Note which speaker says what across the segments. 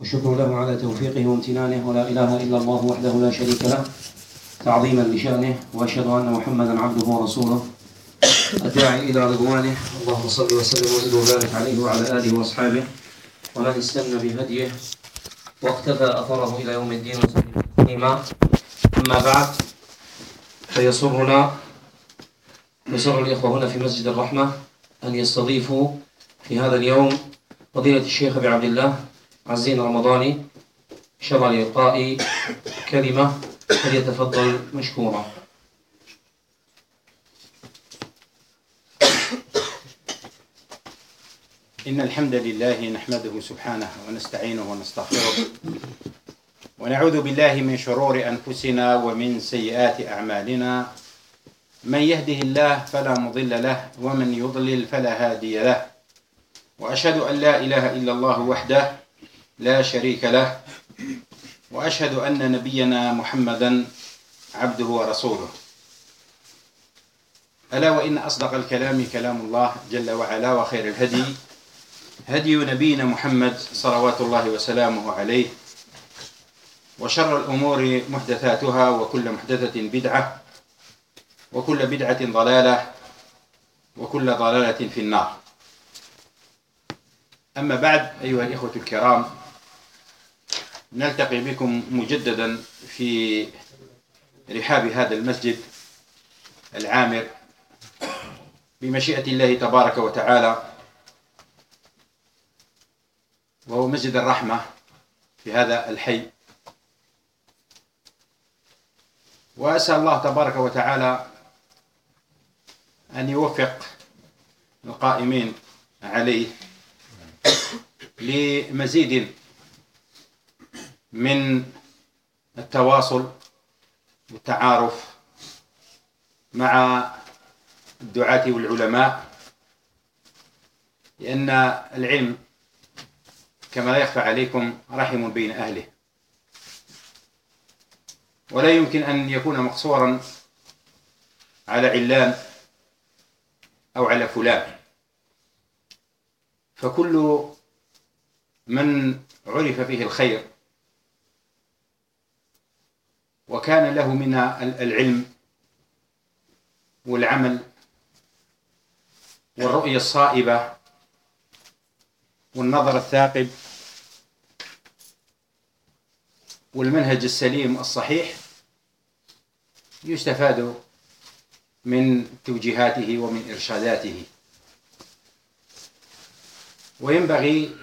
Speaker 1: والشكر له على توفيقه وامتنانه ولا إله إلا الله وحده لا شريك له تعظيما لشأنه وأشهد أن محمدا عبده ورسوله الداعي إلى رضوانه اللهم صل وسلم وزد وبارك عليه وعلى آله وأصحابه ومن استنى بهديه
Speaker 2: واقتفى أثره إلى يوم الدين وسلم أما بعد فيسرنا يسر الإخوة هنا في مسجد الرحمة أن يستضيفوا في هذا اليوم فضيلة الشيخ أبي عبد الله عزين رمضاني شرع لإلقاء كلمة فليتفضل
Speaker 1: مشكورا إن الحمد لله نحمده سبحانه ونستعينه ونستغفره ونعوذ بالله من شرور أنفسنا ومن سيئات أعمالنا من يهده الله فلا مضل له ومن يضلل فلا هادي له وأشهد أن لا إله إلا الله وحده لا شريك له وأشهد أن نبينا محمدا عبده ورسوله ألا وإن أصدق الكلام كلام الله جل وعلا وخير الهدي هدي نبينا محمد صلوات الله وسلامه عليه وشر الأمور محدثاتها وكل محدثة بدعة وكل بدعة ضلالة وكل ضلالة في النار أما بعد أيها الإخوة الكرام نلتقي بكم مجددا في رحاب هذا المسجد العامر بمشيئة الله تبارك وتعالى وهو مسجد الرحمة في هذا الحي وأسأل الله تبارك وتعالى أن يوفق القائمين عليه لمزيد من التواصل والتعارف مع الدعاة والعلماء لأن العلم كما لا يخفى عليكم رحم بين أهله ولا يمكن أن يكون مقصورا على علان أو على فلان فكل من عرف فيه الخير وكان له منها العلم والعمل والرؤية الصائبة والنظر الثاقب والمنهج السليم الصحيح يستفاد من توجيهاته ومن إرشاداته وينبغي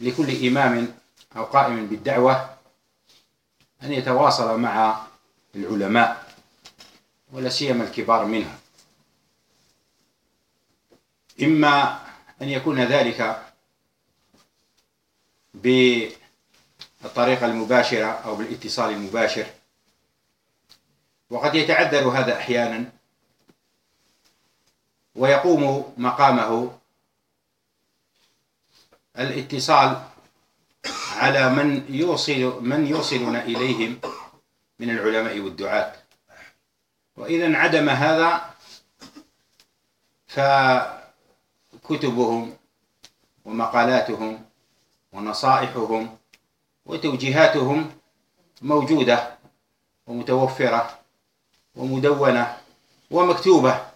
Speaker 1: لكل إمام أو قائم بالدعوة أن يتواصل مع العلماء ولا سيما الكبار منهم إما أن يكون ذلك بالطريقة المباشرة أو بالاتصال المباشر وقد يتعذر هذا أحيانا ويقوم مقامه الاتصال على من يوصل من يوصلنا إليهم من العلماء والدعاة وإذا انعدم هذا فكتبهم ومقالاتهم ونصائحهم وتوجيهاتهم موجودة ومتوفرة ومدونة ومكتوبة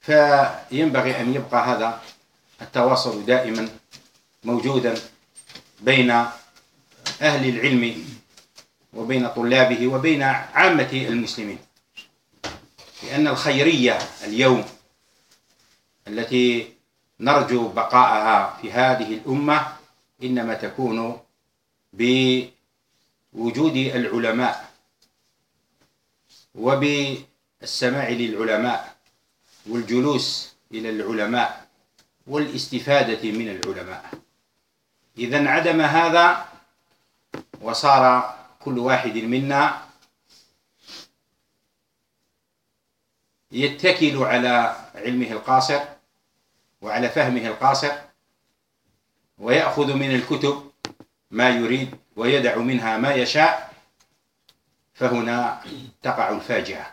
Speaker 1: فينبغي أن يبقى هذا التواصل دائما موجودا بين أهل العلم وبين طلابه وبين عامة المسلمين لأن الخيرية اليوم التي نرجو بقاءها في هذه الأمة إنما تكون بوجود العلماء وبالسماع للعلماء والجلوس إلى العلماء والاستفادة من العلماء إذا انعدم هذا وصار كل واحد منا يتكل على علمه القاصر وعلى فهمه القاصر ويأخذ من الكتب ما يريد ويدع منها ما يشاء فهنا تقع الفاجعة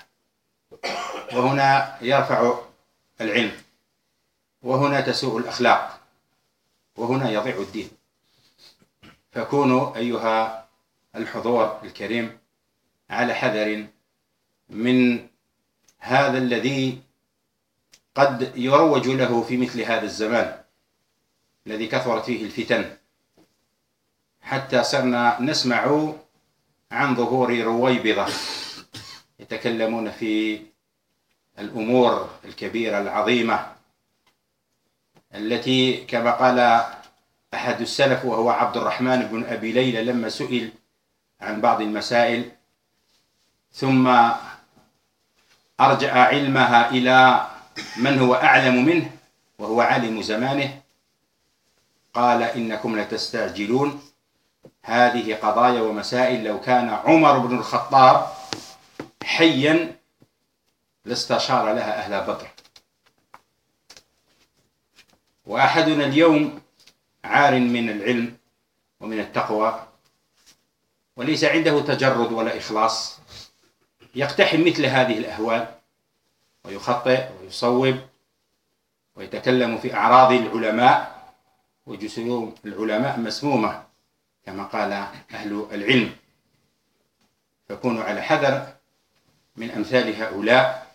Speaker 1: وهنا يرفع العلم وهنا تسوء الأخلاق وهنا يضيع الدين فكونوا أيها الحضور الكريم على حذر من هذا الذي قد يروج له في مثل هذا الزمان الذي كثرت فيه الفتن حتى صرنا نسمع عن ظهور رويبضة يتكلمون في الأمور الكبيرة العظيمة التي كما قال أحد السلف وهو عبد الرحمن بن أبي ليلى لما سئل عن بعض المسائل ثم أرجع علمها إلى من هو أعلم منه وهو عالم زمانه قال إنكم لتستعجلون هذه قضايا ومسائل لو كان عمر بن الخطاب حيا لاستشار لها أهل بدر وأحدنا اليوم عار من العلم ومن التقوى وليس عنده تجرد ولا إخلاص يقتحم مثل هذه الأهوال ويخطئ ويصوب ويتكلم في أعراض العلماء وجسوم العلماء مسمومة كما قال أهل العلم فكونوا على حذر من أمثال هؤلاء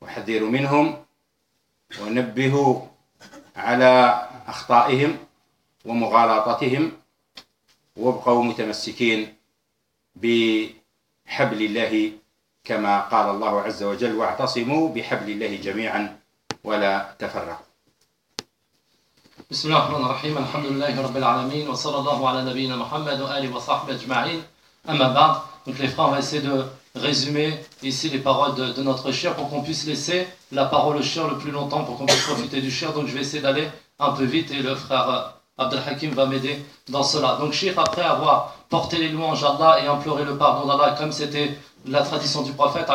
Speaker 1: وحذروا منهم ونبهوا على أخطائهم ومغالطتهم وابقوا متمسكين بحبل الله كما قال الله عز وجل واعتصموا بحبل
Speaker 2: الله جميعا ولا تفرقوا بسم الله الرحمن الرحيم الحمد لله رب العالمين وصلى الله على نبينا محمد وآله وصحبه أجمعين أما بعد donc les frères on va essayer de résumer ici les paroles de, de notre cher pour qu'on puisse laisser la parole au cher le plus longtemps pour qu'on puisse profiter du cher donc je vais essayer d'aller un peu vite et le frère Abdel Hakim va m'aider dans cela. Donc, Shir après avoir porté les louanges à Allah et imploré le pardon d'Allah, comme c'était la tradition du prophète,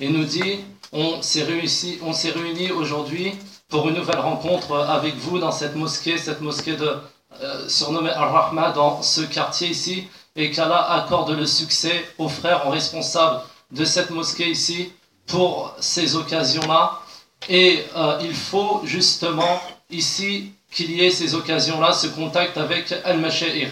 Speaker 2: il nous dit on s'est réunis, réuni aujourd'hui pour une nouvelle rencontre avec vous dans cette mosquée, cette mosquée de, euh, surnommée Al-Rahma, dans ce quartier ici, et qu'Allah accorde le succès aux frères responsables de cette mosquée ici pour ces occasions-là. Et euh, il faut justement ici qu'il y ait ces occasions-là, ce contact avec Al-Masha'ir.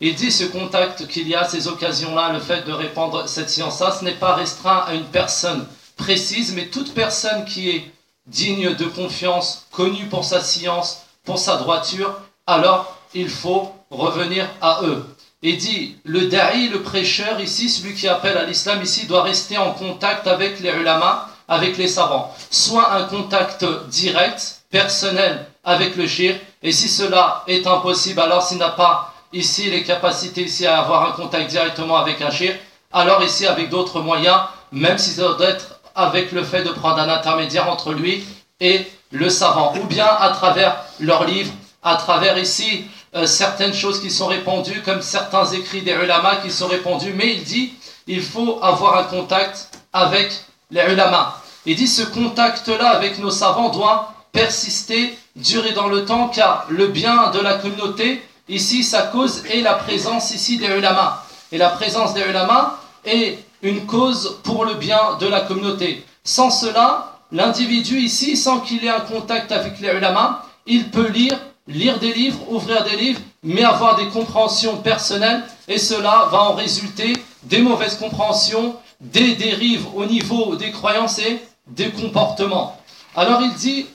Speaker 2: Il dit ce contact qu'il y a, ces occasions-là, le fait de répandre cette science-là, ce n'est pas restreint à une personne précise, mais toute personne qui est digne de confiance, connue pour sa science, pour sa droiture, alors il faut revenir à eux. Et dit, le da'i, le prêcheur ici, celui qui appelle à l'islam ici, doit rester en contact avec les ulama, avec les savants. Soit un contact direct, personnel, avec le chir Et si cela est impossible, alors s'il n'a pas ici les capacités ici à avoir un contact directement avec un shirk, alors ici avec d'autres moyens, même si ça doit être avec le fait de prendre un intermédiaire entre lui et le savant, ou bien à travers leurs livres, à travers ici euh, certaines choses qui sont répandues, comme certains écrits des ulama qui sont répandus, mais il dit, il faut avoir un contact avec les ulama. Il dit, ce contact-là avec nos savants doit persister, durer dans le temps, car le bien de la communauté, ici, sa cause est la présence ici des ulama. Et la présence des ulama est une cause pour le bien de la communauté. Sans cela, l'individu ici, sans qu'il ait un contact avec les ulama, il peut lire, lire des livres, ouvrir des livres, mais avoir des compréhensions personnelles, et cela va en résulter des mauvaises compréhensions, des dérives au niveau des croyances et des comportements. Alors il dit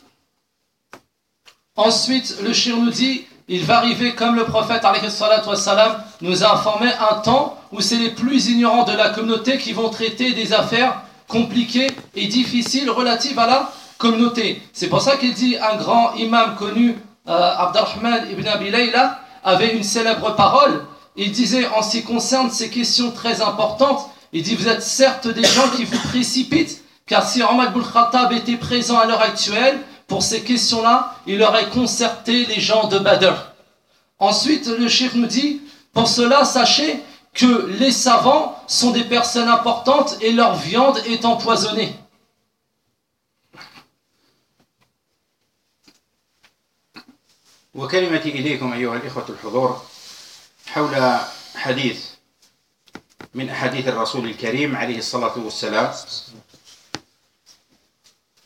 Speaker 2: Ensuite, le chir nous dit, il va arriver comme le prophète nous a informé un temps où c'est les plus ignorants de la communauté qui vont traiter des affaires compliquées et difficiles relatives à la communauté. C'est pour ça qu'il dit un grand imam connu, euh, Abdelrahman ibn Abi Layla, avait une célèbre parole. Il disait en ce qui concerne ces questions très importantes, il dit vous êtes certes des gens qui vous précipitent, car si Ahmad Boulkhatab était présent à l'heure actuelle, pour ces questions-là, il aurait concerté les gens de Badr. Ensuite, le cheikh nous dit, pour cela, sachez que les savants sont des personnes importantes et leur viande est empoisonnée.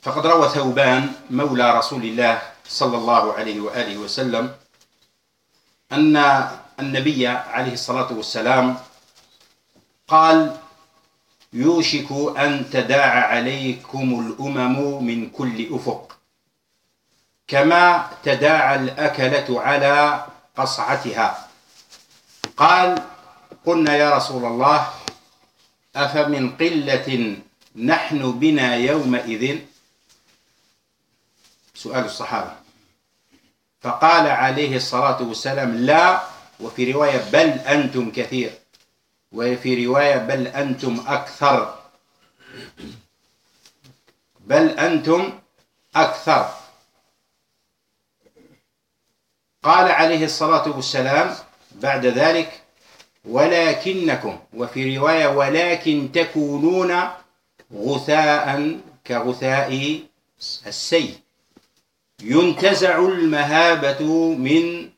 Speaker 1: فقد روى ثوبان مولى رسول الله صلى الله عليه وآله وسلم أن النبي عليه الصلاة والسلام قال يوشك أن تداعى عليكم الأمم من كل أفق كما تداعى الأكلة على قصعتها قال قلنا يا رسول الله أفمن قلة نحن بنا يومئذ سؤال الصحابة فقال عليه الصلاة والسلام لا وفي رواية بل أنتم كثير وفي رواية بل أنتم أكثر بل أنتم أكثر قال عليه الصلاة والسلام بعد ذلك ولكنكم وفي رواية ولكن تكونون غثاء كغثاء السيل ينتزع المهابة من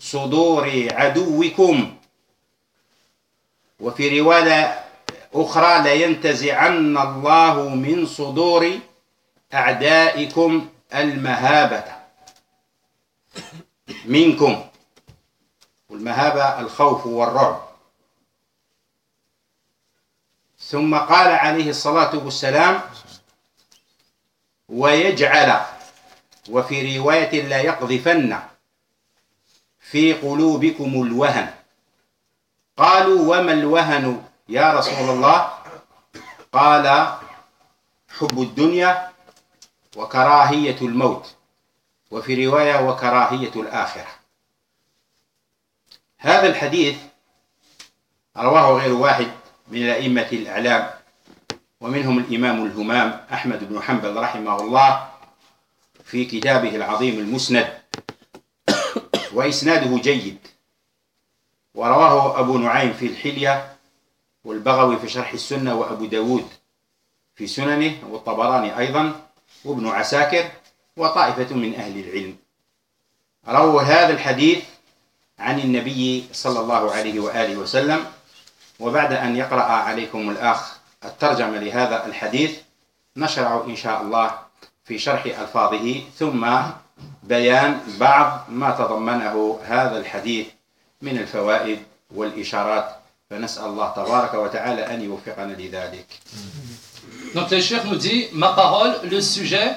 Speaker 1: صدور عدوكم وفي رواية أخرى لينتزعن الله من صدور أعدائكم المهابة منكم والمهابة الخوف والرعب ثم قال عليه الصلاة والسلام ويجعل وفي رواية لا يقذفن في قلوبكم الوهن قالوا وما الوهن يا رسول الله قال حب الدنيا وكراهية الموت وفي رواية وكراهية الآخرة هذا الحديث رواه غير واحد من الأئمة الإعلام ومنهم الإمام الهمام أحمد بن حنبل رحمه الله في كتابه العظيم المسند وإسناده جيد ورواه أبو نعيم في الحلية والبغوي في شرح السنة وأبو داود في سننه والطبراني أيضا وابن عساكر وطائفة من أهل العلم رووا هذا الحديث عن النبي صلى الله عليه وآله وسلم وبعد أن يقرأ عليكم الأخ الترجمة لهذا الحديث نشرع إن شاء الله في شرح ألفاظه ثم بيان بعض ما تضمنه هذا الحديث من الفوائد والإشارات فنسأل الله تبارك وتعالى أن يوفقنا لذلك.
Speaker 2: Donc le Cheikh nous dit, ma parole, le sujet,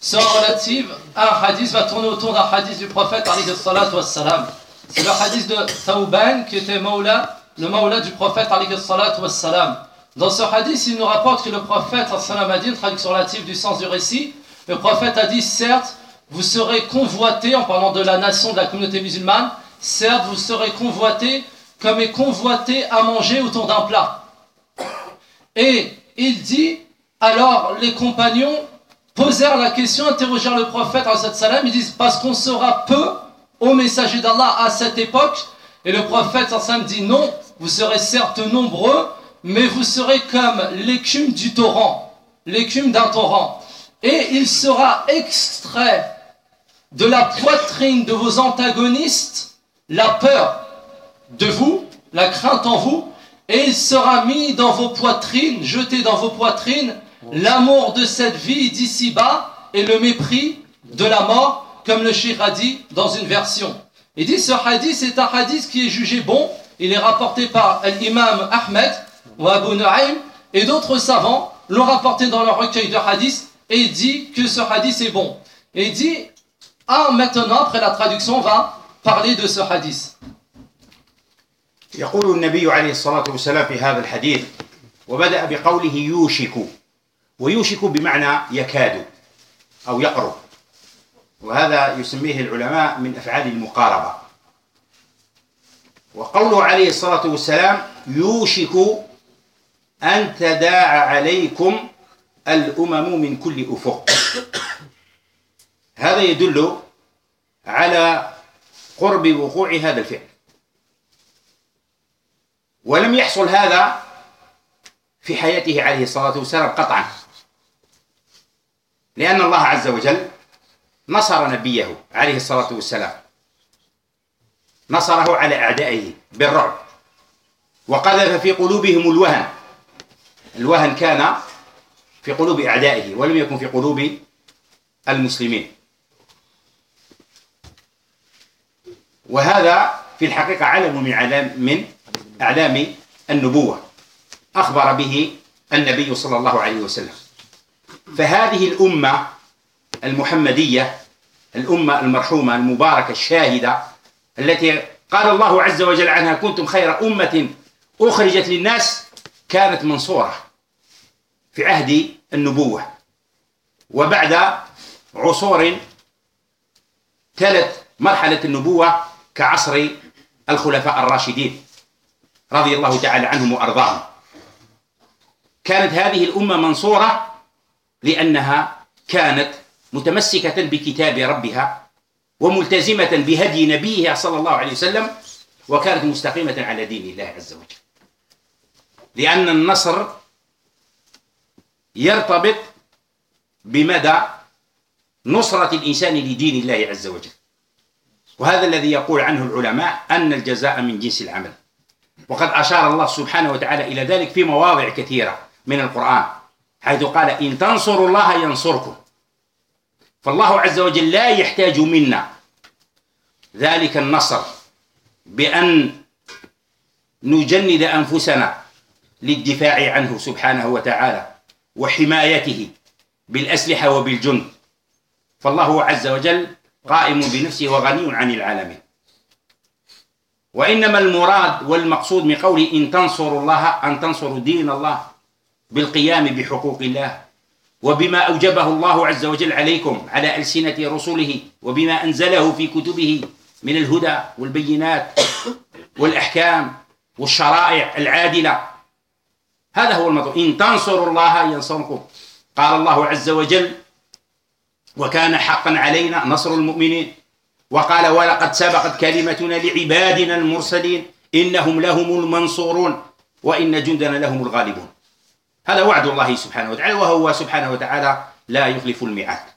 Speaker 2: sera relative à un hadith, va tourner autour d'un hadith du prophète, wassalam. C'est le hadith de Thauban qui était maula, le maula du prophète, wassalam. Dans ce hadith, il nous rapporte que le prophète, a dit, une traduction relative du sens du récit, le prophète a dit, certes, vous serez convoité, en parlant de la nation, de la communauté musulmane, certes, vous serez convoité comme est convoité à manger autour d'un plat. Et il dit, alors les compagnons posèrent la question, interrogèrent le prophète, ils disent, parce qu'on sera peu au messager d'Allah à cette époque, et le prophète, dit, non, vous serez certes nombreux, mais vous serez comme l'écume du torrent, l'écume d'un torrent, et il sera extrait de la poitrine de vos antagonistes la peur de vous, la crainte en vous, et il sera mis dans vos poitrines, jeté dans vos poitrines, l'amour de cette vie d'ici-bas et le mépris de la mort, comme le Shir a dit dans une version. Il dit ce hadith est un hadith qui est jugé bon, il est rapporté par l'imam Ahmed, ou Abu Nu'aym et d'autres savants l'ont rapporté dans leur recueil de hadith et dit que ce hadith est bon. Et dit, ah maintenant après la traduction on va parler de ce hadith.
Speaker 1: يقول النبي عليه الصلاة والسلام في هذا الحديث وبدأ بقوله يوشك ويوشك بمعنى يكاد أو يقرب وهذا يسميه العلماء من أفعال المقاربة وقوله عليه الصلاة والسلام يوشك أن تداعى عليكم الأمم من كل أفق هذا يدل على قرب وقوع هذا الفعل ولم يحصل هذا في حياته عليه الصلاة والسلام قطعا لأن الله عز وجل نصر نبيه عليه الصلاة والسلام نصره على أعدائه بالرعب وقذف في قلوبهم الوهن الوهن كان في قلوب أعدائه ولم يكن في قلوب المسلمين وهذا في الحقيقة علم من علام من أعلام النبوة أخبر به النبي صلى الله عليه وسلم فهذه الأمة المحمدية الأمة المرحومة المباركة الشاهدة التي قال الله عز وجل عنها كنتم خير أمة أخرجت للناس كانت منصورة في عهد النبوة وبعد عصور تلت مرحلة النبوة كعصر الخلفاء الراشدين رضي الله تعالى عنهم وأرضاهم كانت هذه الأمة منصورة لأنها كانت متمسكة بكتاب ربها وملتزمة بهدي نبيها صلى الله عليه وسلم وكانت مستقيمة على دين الله عز وجل لأن النصر يرتبط بمدى نصرة الإنسان لدين الله عز وجل وهذا الذي يقول عنه العلماء أن الجزاء من جنس العمل وقد أشار الله سبحانه وتعالى إلى ذلك في مواضع كثيرة من القرآن حيث قال إن تنصروا الله ينصركم فالله عز وجل لا يحتاج منا ذلك النصر بأن نجند أنفسنا للدفاع عنه سبحانه وتعالى وحمايته بالأسلحة وبالجند فالله عز وجل قائم بنفسه وغني عن العالمين وإنما المراد والمقصود من قوله إن تنصروا الله أن تنصروا دين الله بالقيام بحقوق الله وبما أوجبه الله عز وجل عليكم على ألسنة رسله وبما أنزله في كتبه من الهدى والبينات والأحكام والشرائع العادلة هذا هو المطلوب إن تنصروا الله ينصركم قال الله عز وجل وكان حقا علينا نصر المؤمنين وقال ولقد سبقت كلمتنا لعبادنا المرسلين إنهم لهم المنصورون وإن جندنا لهم الغالبون هذا وعد الله سبحانه وتعالى وهو سبحانه
Speaker 2: وتعالى لا يخلف الميعاد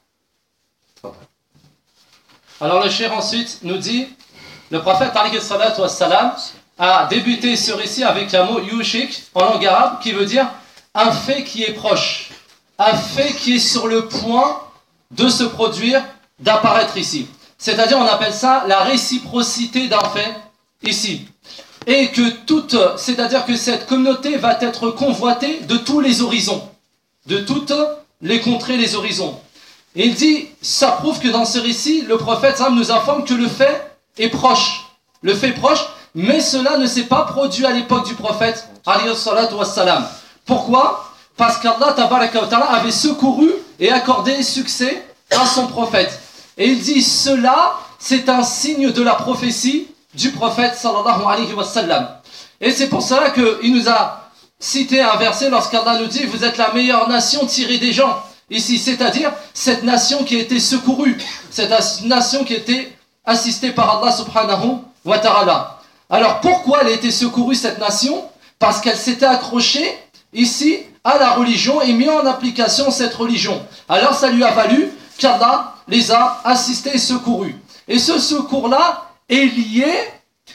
Speaker 2: Alors le cheikh ensuite nous dit, le prophète alayhi a débuté ce récit avec la mot yushik en langue arabe qui veut dire un fait qui est proche, un fait qui est sur le point de se produire, d'apparaître ici. C'est-à-dire, on appelle ça la réciprocité d'un fait ici. Et que toute, c'est-à-dire que cette communauté va être convoitée de tous les horizons, de toutes les contrées, les horizons. Et il dit, ça prouve que dans ce récit, le prophète Sam nous informe que le fait est proche. Le fait proche, mais cela ne s'est pas produit à l'époque du prophète. Pourquoi Parce qu'Allah avait secouru et accordé succès à son prophète. Et il dit cela, c'est un signe de la prophétie du prophète sallallahu Et c'est pour cela qu'il nous a cité un verset lorsqu'Allah nous dit Vous êtes la meilleure nation tirée des gens. Ici, c'est-à-dire cette nation qui a été secourue, cette nation qui a été assistée par Allah subhanahu wa ta'ala. Alors pourquoi elle a été secourue cette nation Parce qu'elle s'était accrochée ici à la religion et mis en application cette religion. Alors ça lui a valu qu'Allah les a assistés et secourus. Et ce secours-là est lié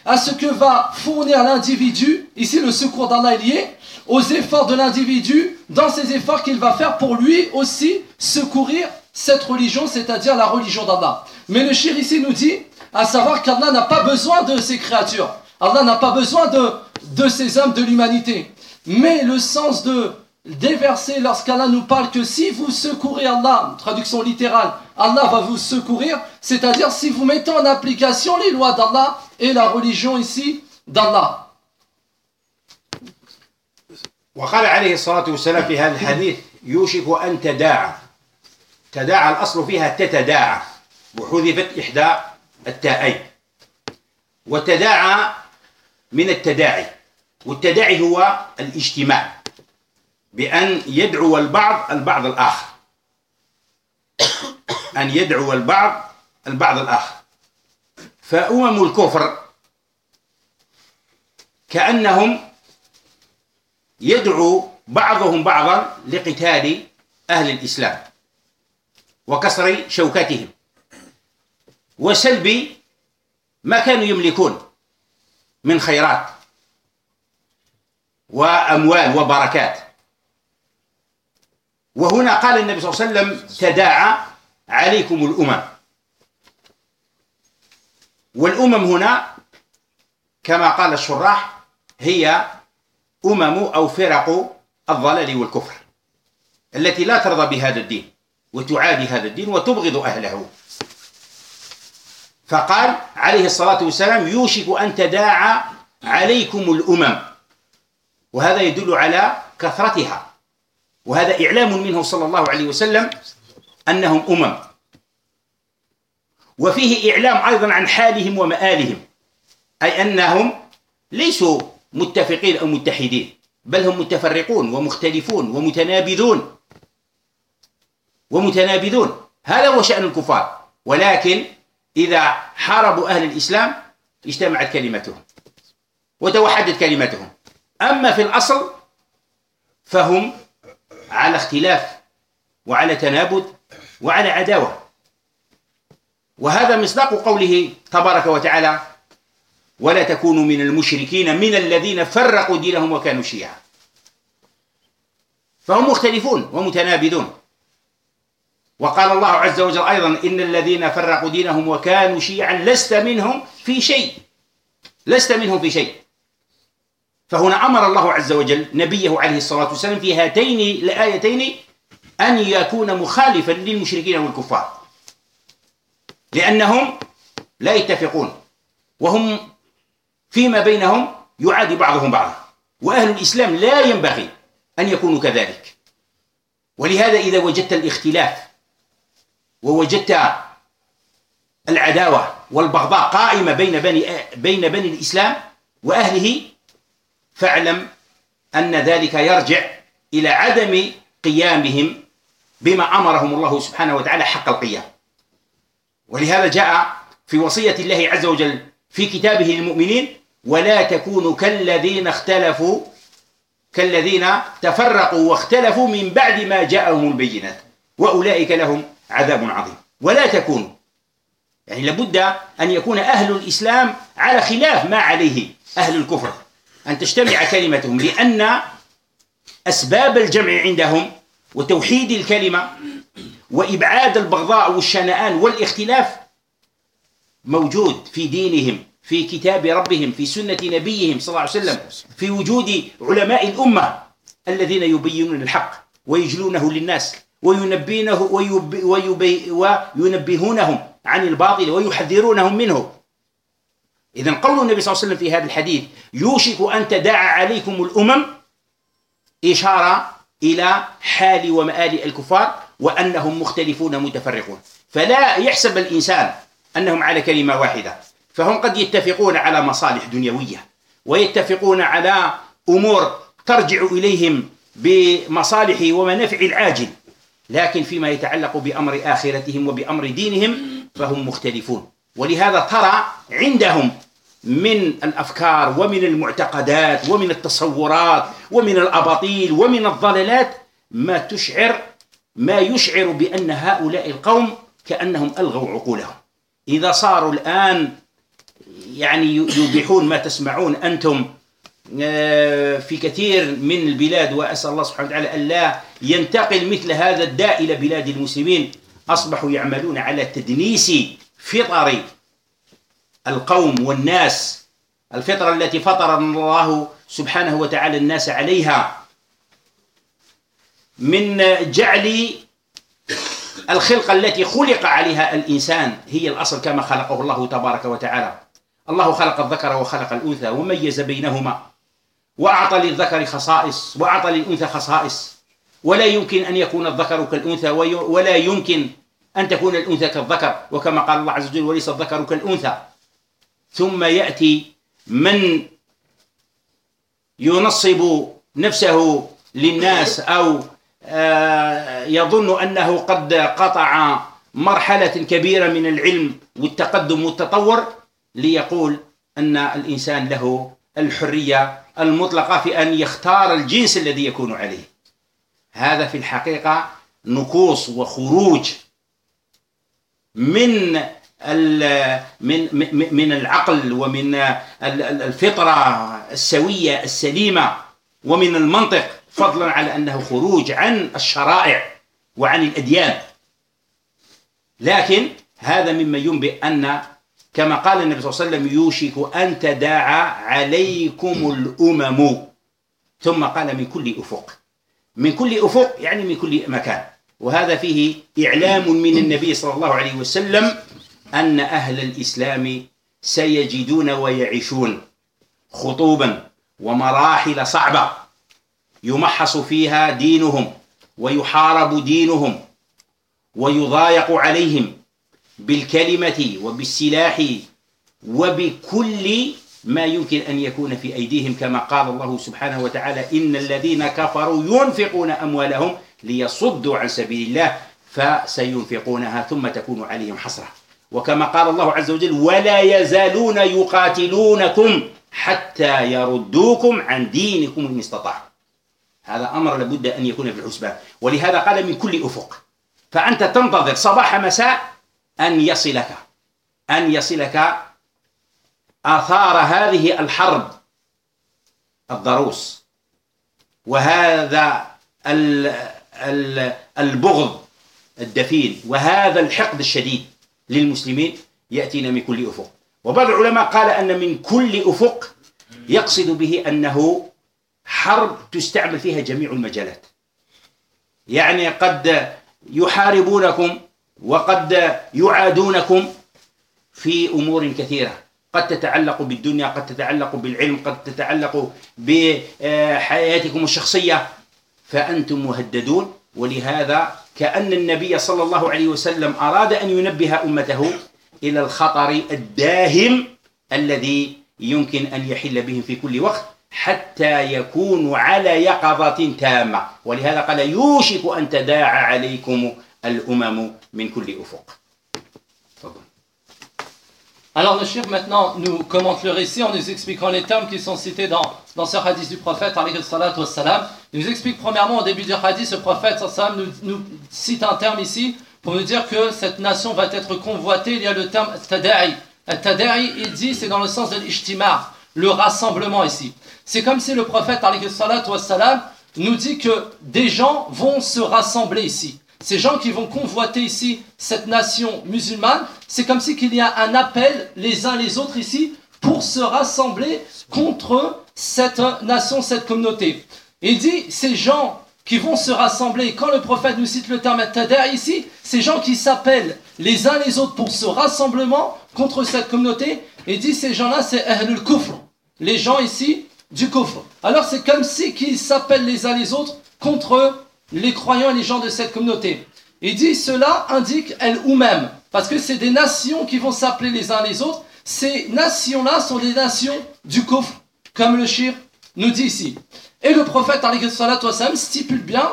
Speaker 2: à ce que va fournir l'individu, ici le secours d'Allah est lié, aux efforts de l'individu, dans ses efforts qu'il va faire pour lui aussi secourir cette religion, c'est-à-dire la religion d'Allah. Mais le shir ici nous dit, à savoir qu'Allah n'a pas besoin de ces créatures. Allah n'a pas besoin de, ces hommes de l'humanité. Mais le sens de déverser lorsqu'Allah nous parle que si vous secourez Allah, traduction littérale, Allah va vous secourir, c'est-à-dire si vous mettez en application les lois d'Allah et la religion ici d'Allah.
Speaker 1: من التداعي والتداعي هو الاجتماع بأن يدعو البعض البعض الآخر أن يدعو البعض البعض الآخر فأمم الكفر كأنهم يدعو بعضهم بعضا لقتال أهل الإسلام وكسر شوكتهم وسلب ما كانوا يملكون من خيرات وأموال وبركات وهنا قال النبي صلى الله عليه وسلم تداعى عليكم الأمم والأمم هنا كما قال الشراح هي أمم أو فرق الضلال والكفر التي لا ترضى بهذا الدين وتعادي هذا الدين وتبغض أهله فقال عليه الصلاة والسلام يوشك أن تداعى عليكم الأمم وهذا يدل على كثرتها وهذا إعلام منه صلى الله عليه وسلم أنهم أمم وفيه إعلام أيضا عن حالهم ومآلهم أي أنهم ليسوا متفقين أو متحدين بل هم متفرقون ومختلفون ومتنابذون ومتنابذون هذا هو شأن الكفار ولكن إذا حاربوا أهل الإسلام اجتمعت كلمتهم وتوحدت كلمتهم أما في الأصل فهم على اختلاف وعلى تنابذ وعلى عداوة وهذا مصداق قوله تبارك وتعالى ولا تكونوا من المشركين من الذين فرقوا دينهم وكانوا شيعا فهم مختلفون ومتنابذون وقال الله عز وجل أيضا إن الذين فرقوا دينهم وكانوا شيعا لست منهم في شيء لست منهم في شيء فهنا أمر الله عز وجل نبيه عليه الصلاة والسلام في هاتين الآيتين أن يكون مخالفا للمشركين والكفار لأنهم لا يتفقون وهم فيما بينهم يعادي بعضهم بعضا وأهل الإسلام لا ينبغي أن يكونوا كذلك ولهذا إذا وجدت الاختلاف ووجدت العداوة والبغضاء قائمة بين بني, بين بني الإسلام وأهله فاعلم أن ذلك يرجع إلى عدم قيامهم بما أمرهم الله سبحانه وتعالى حق القيام ولهذا جاء في وصية الله عز وجل في كتابه للمؤمنين ولا تكونوا كالذين اختلفوا كالذين تفرقوا واختلفوا من بعد ما جاءهم البينات وأولئك لهم عذاب عظيم ولا تكون يعني لابد أن يكون أهل الإسلام على خلاف ما عليه أهل الكفر أن تجتمع كلمتهم لأن أسباب الجمع عندهم وتوحيد الكلمة وإبعاد البغضاء والشنآن والاختلاف موجود في دينهم في كتاب ربهم في سنة نبيهم صلى الله عليه وسلم في وجود علماء الأمة الذين يبينون الحق ويجلونه للناس وينبينه ويبي ويبي وينبهونهم عن الباطل ويحذرونهم منه إذا قول النبي صلى الله عليه وسلم في هذا الحديث يوشك أن تداعى عليكم الأمم إشارة إلى حال ومآل الكفار وأنهم مختلفون متفرقون فلا يحسب الإنسان أنهم على كلمة واحدة فهم قد يتفقون على مصالح دنيوية ويتفقون على أمور ترجع إليهم بمصالح ومنافع العاجل لكن فيما يتعلق بأمر آخرتهم وبأمر دينهم فهم مختلفون ولهذا ترى عندهم من الأفكار ومن المعتقدات ومن التصورات ومن الأباطيل ومن الضلالات ما تشعر ما يشعر بأن هؤلاء القوم كأنهم ألغوا عقولهم إذا صاروا الآن يعني يوضحون ما تسمعون أنتم آه، في كثير من البلاد وأسأل الله سبحانه وتعالى ألا ينتقل مثل هذا الداء إلى بلاد المسلمين أصبحوا يعملون على تدنيس فطر القوم والناس الفطرة التي فطر الله سبحانه وتعالى الناس عليها من جعل الخلقة التي خلق عليها الإنسان هي الأصل كما خلقه الله تبارك وتعالى الله خلق الذكر وخلق الأنثى وميز بينهما وأعطى للذكر خصائص وأعطى للأنثى خصائص ولا يمكن أن يكون الذكر كالأنثى ولا يمكن أن تكون الأنثى كالذكر وكما قال الله عز وجل وليس الذكر كالأنثى ثم يأتي من ينصب نفسه للناس أو آه، يظن أنه قد قطع مرحلة كبيرة من العلم والتقدم والتطور ليقول أن الإنسان له الحرية المطلقة في أن يختار الجنس الذي يكون عليه هذا في الحقيقة نقوص وخروج من من من العقل ومن الفطرة السوية السليمة ومن المنطق فضلا على أنه خروج عن الشرائع وعن الأديان لكن هذا مما ينبئ أن كما قال النبي صلى الله عليه وسلم يوشك أن تداعى عليكم الأمم ثم قال من كل أفق من كل أفق يعني من كل مكان وهذا فيه إعلام من النبي صلى الله عليه وسلم أن أهل الإسلام سيجدون ويعيشون خطوبا ومراحل صعبة يمحص فيها دينهم ويحارب دينهم ويضايق عليهم بالكلمة وبالسلاح وبكل ما يمكن أن يكون في أيديهم كما قال الله سبحانه وتعالى إن الذين كفروا ينفقون أموالهم ليصدوا عن سبيل الله فسينفقونها ثم تكون عليهم حسرة وكما قال الله عز وجل ولا يزالون يقاتلونكم حتى يردوكم عن دينكم إن استطاعوا هذا أمر لابد أن يكون في الحسبان ولهذا قال من كل أفق فأنت تنتظر صباح مساء أن يصلك أن يصلك آثار هذه الحرب الضروس وهذا البغض الدفين وهذا الحقد الشديد للمسلمين يأتينا من كل أفق وبعض العلماء قال أن من كل أفق يقصد به أنه حرب تستعمل فيها جميع المجالات يعني قد يحاربونكم وقد يعادونكم في أمور كثيرة قد تتعلق بالدنيا قد تتعلق بالعلم قد تتعلق بحياتكم الشخصية فأنتم مهددون ولهذا كأن النبي صلى الله عليه وسلم أراد أن ينبه أمته إلى الخطر الداهم الذي يمكن أن يحل بهم في كل وقت حتى يكونوا على يقظة تامة ولهذا قال يوشك أن تداعى عليكم
Speaker 2: alors le shir maintenant nous commente le récit en nous expliquant les termes qui sont cités dans, dans ce hadith du prophète Il nous explique premièrement au début du hadith, ce prophète nous, cite un terme ici pour nous dire que cette nation va être convoitée. Il y a le terme tada'i. Tada'i, il dit, c'est dans le sens de l'ishtimar, le rassemblement ici. C'est comme si le prophète nous dit que des gens vont se rassembler ici ces gens qui vont convoiter ici cette nation musulmane, c'est comme si qu'il y a un appel les uns les autres ici pour se rassembler contre cette nation, cette communauté. Il dit, ces gens qui vont se rassembler, quand le prophète nous cite le terme Tader ici, ces gens qui s'appellent les uns les autres pour ce rassemblement contre cette communauté, il dit, ces gens-là, c'est Ahlul Kufr, les gens ici du Kufr. Alors c'est comme si qu'ils s'appellent les uns les autres contre les croyants et les gens de cette communauté. Il dit cela indique elle ou même, parce que c'est des nations qui vont s'appeler les uns les autres. Ces nations-là sont des nations du coffre, comme le Shir nous dit ici. Et le prophète sallam, stipule bien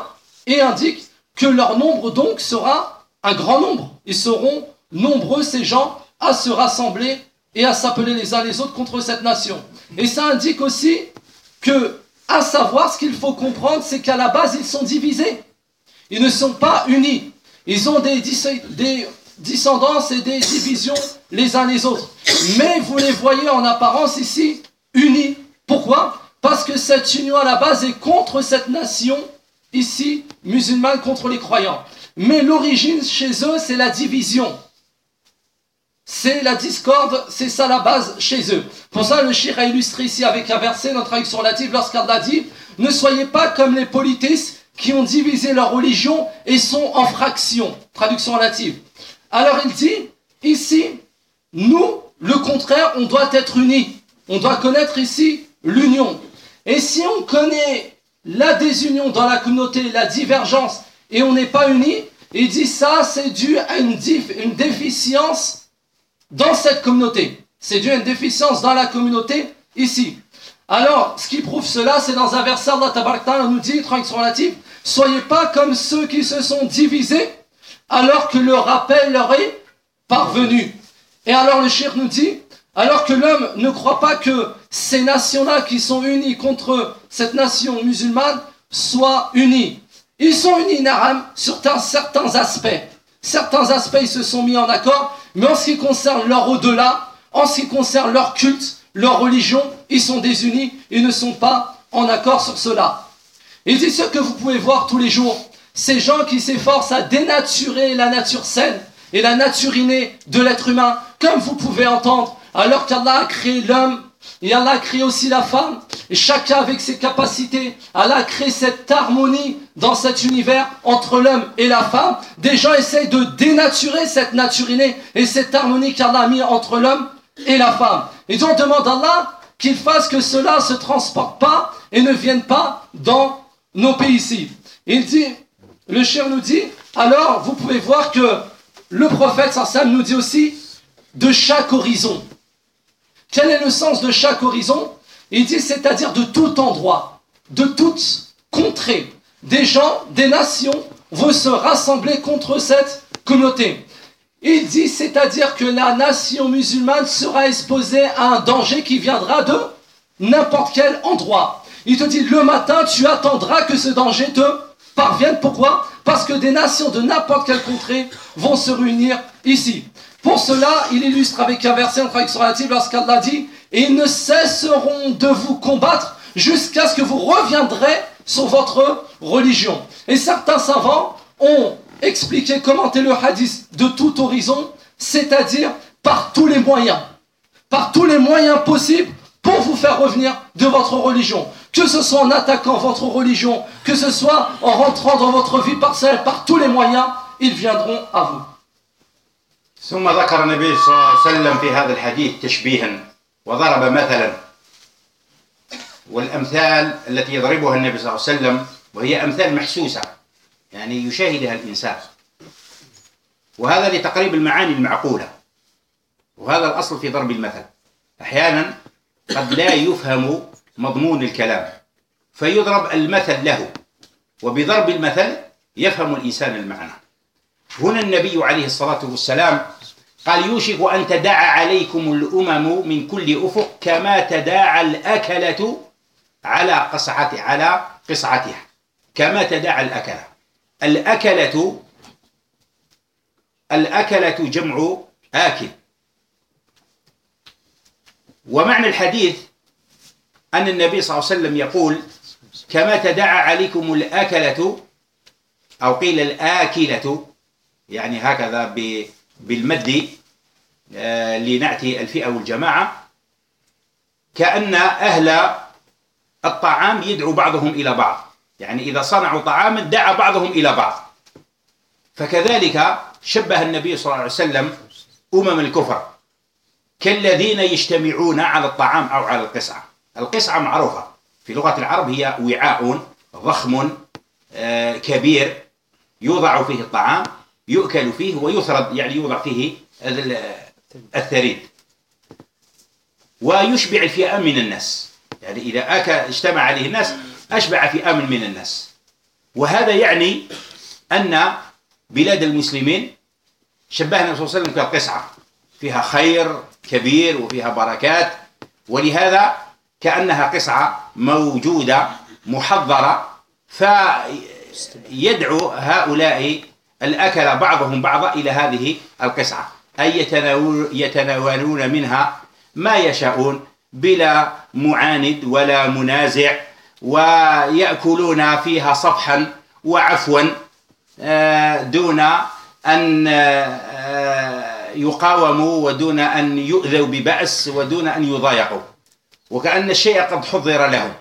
Speaker 2: et indique que leur nombre donc sera un grand nombre. Ils seront nombreux ces gens à se rassembler et à s'appeler les uns les autres contre cette nation. Et ça indique aussi que à savoir, ce qu'il faut comprendre, c'est qu'à la base, ils sont divisés. Ils ne sont pas unis. Ils ont des, et des divisions les uns les autres. Mais vous les voyez en apparence ici unis. Pourquoi Parce que cette union à la base est contre cette nation ici musulmane, contre les croyants. Mais l'origine chez eux, c'est la division c'est la discorde, c'est ça la base chez eux. Pour ça, le shir a illustré ici avec un verset, notre traduction relative, lorsqu'il a dit Ne soyez pas comme les politistes qui ont divisé leur religion et sont en fraction. » Traduction relative. Alors il dit ici, nous, le contraire, on doit être unis. On doit connaître ici l'union. Et si on connaît la désunion dans la communauté, la divergence, et on n'est pas unis, il dit ça, c'est dû à une déficience dans cette communauté. C'est dû à une déficience dans la communauté ici. Alors, ce qui prouve cela, c'est dans un verset de la on nous dit, traduction relatif soyez pas comme ceux qui se sont divisés alors que le rappel leur est parvenu. Et alors le chir nous dit, alors que l'homme ne croit pas que ces nations-là qui sont unies contre cette nation musulmane soient unies. Ils sont unis, Naram, sur certains aspects. Certains aspects se sont mis en accord, mais en ce qui concerne leur au-delà, en ce qui concerne leur culte, leur religion, ils sont désunis, et ne sont pas en accord sur cela. Et c'est ce que vous pouvez voir tous les jours, ces gens qui s'efforcent à dénaturer la nature saine et la nature innée de l'être humain, comme vous pouvez entendre, alors qu'Allah a créé l'homme et Allah crée créé aussi la femme, et chacun avec ses capacités. Allah crée cette harmonie dans cet univers entre l'homme et la femme. Des gens essayent de dénaturer cette nature innée et cette harmonie qu'Allah a mis entre l'homme et la femme. Et donc on demande à Allah qu'il fasse que cela se transporte pas et ne vienne pas dans nos pays ici. Il dit, le cher nous dit, alors vous pouvez voir que le prophète Sassam nous dit aussi de chaque horizon. Quel est le sens de chaque horizon Il dit c'est-à-dire de tout endroit, de toute contrée. Des gens, des nations vont se rassembler contre cette communauté. Il dit c'est-à-dire que la nation musulmane sera exposée à un danger qui viendra de n'importe quel endroit. Il te dit le matin, tu attendras que ce danger te parvienne. Pourquoi Parce que des nations de n'importe quelle contrée vont se réunir ici. Pour cela, il illustre avec un verset en relative lorsqu'Allah dit Et ils ne cesseront de vous combattre jusqu'à ce que vous reviendrez sur votre religion. Et certains savants ont expliqué, comment est le hadith de tout horizon, c'est-à-dire par tous les moyens, par tous les moyens possibles pour vous faire revenir de votre religion. Que ce soit en attaquant votre religion, que ce soit en rentrant dans votre vie parcelle, par tous les moyens, ils viendront à vous.
Speaker 1: ثم ذكر النبي صلى الله عليه وسلم في هذا الحديث تشبيها وضرب مثلا والأمثال التي يضربها النبي صلى الله عليه وسلم وهي أمثال محسوسة يعني يشاهدها الإنسان وهذا لتقريب المعاني المعقولة وهذا الأصل في ضرب المثل أحيانا قد لا يفهم مضمون الكلام فيضرب المثل له وبضرب المثل يفهم الإنسان المعنى هنا النبي عليه الصلاة والسلام قال يوشك أن تدعى عليكم الأمم من كل أفق كما تداعى الأكلة على قصعة على قصعتها كما تداعى الأكلة الأكلة الأكلة جمع آكل ومعنى الحديث أن النبي صلى الله عليه وسلم يقول كما تدعى عليكم الأكلة أو قيل الآكلة يعني هكذا بالمد آه، لنعتي الفئة والجماعة كأن أهل الطعام يدعو بعضهم إلى بعض يعني إذا صنعوا طعاما دعا بعضهم إلى بعض فكذلك شبه النبي صلى الله عليه وسلم أمم الكفر كالذين يجتمعون على الطعام أو على القسعة القسعة معروفة في لغة العرب هي وعاء ضخم آه، كبير يوضع فيه الطعام يؤكل فيه ويثرد يعني يوضع فيه الثريد ويشبع الفئام من الناس يعني إذا أكل اجتمع عليه الناس أشبع فئام من الناس وهذا يعني أن بلاد المسلمين شبهنا صلى الله عليه وسلم كالقصعة فيها خير كبير وفيها بركات ولهذا كأنها قصعة موجودة محضرة فيدعو هؤلاء الأكل بعضهم بعضا إلى هذه القصعة أي يتناولون منها ما يشاءون بلا معاند ولا منازع ويأكلون فيها صفحا وعفوا آه، دون أن آه، آه، يقاوموا ودون أن يؤذوا ببأس ودون أن يضايقوا وكأن الشيء قد حضر لهم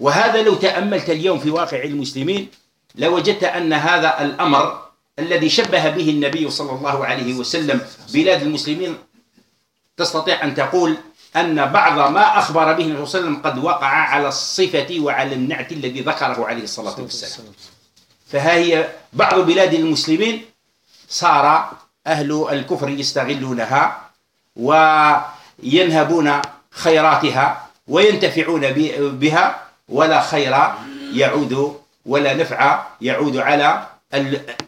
Speaker 1: وهذا لو تأملت اليوم في واقع المسلمين لوجدت أن هذا الأمر الذي شبه به النبي صلى الله عليه وسلم بلاد المسلمين تستطيع أن تقول أن بعض ما أخبر به النبي صلى الله عليه وسلم قد وقع على الصفة وعلى النعت الذي ذكره عليه الصلاة والسلام فها هي بعض بلاد المسلمين صار أهل الكفر يستغلونها وينهبون خيراتها وينتفعون بها ولا خير يعود ولا نفع يعود على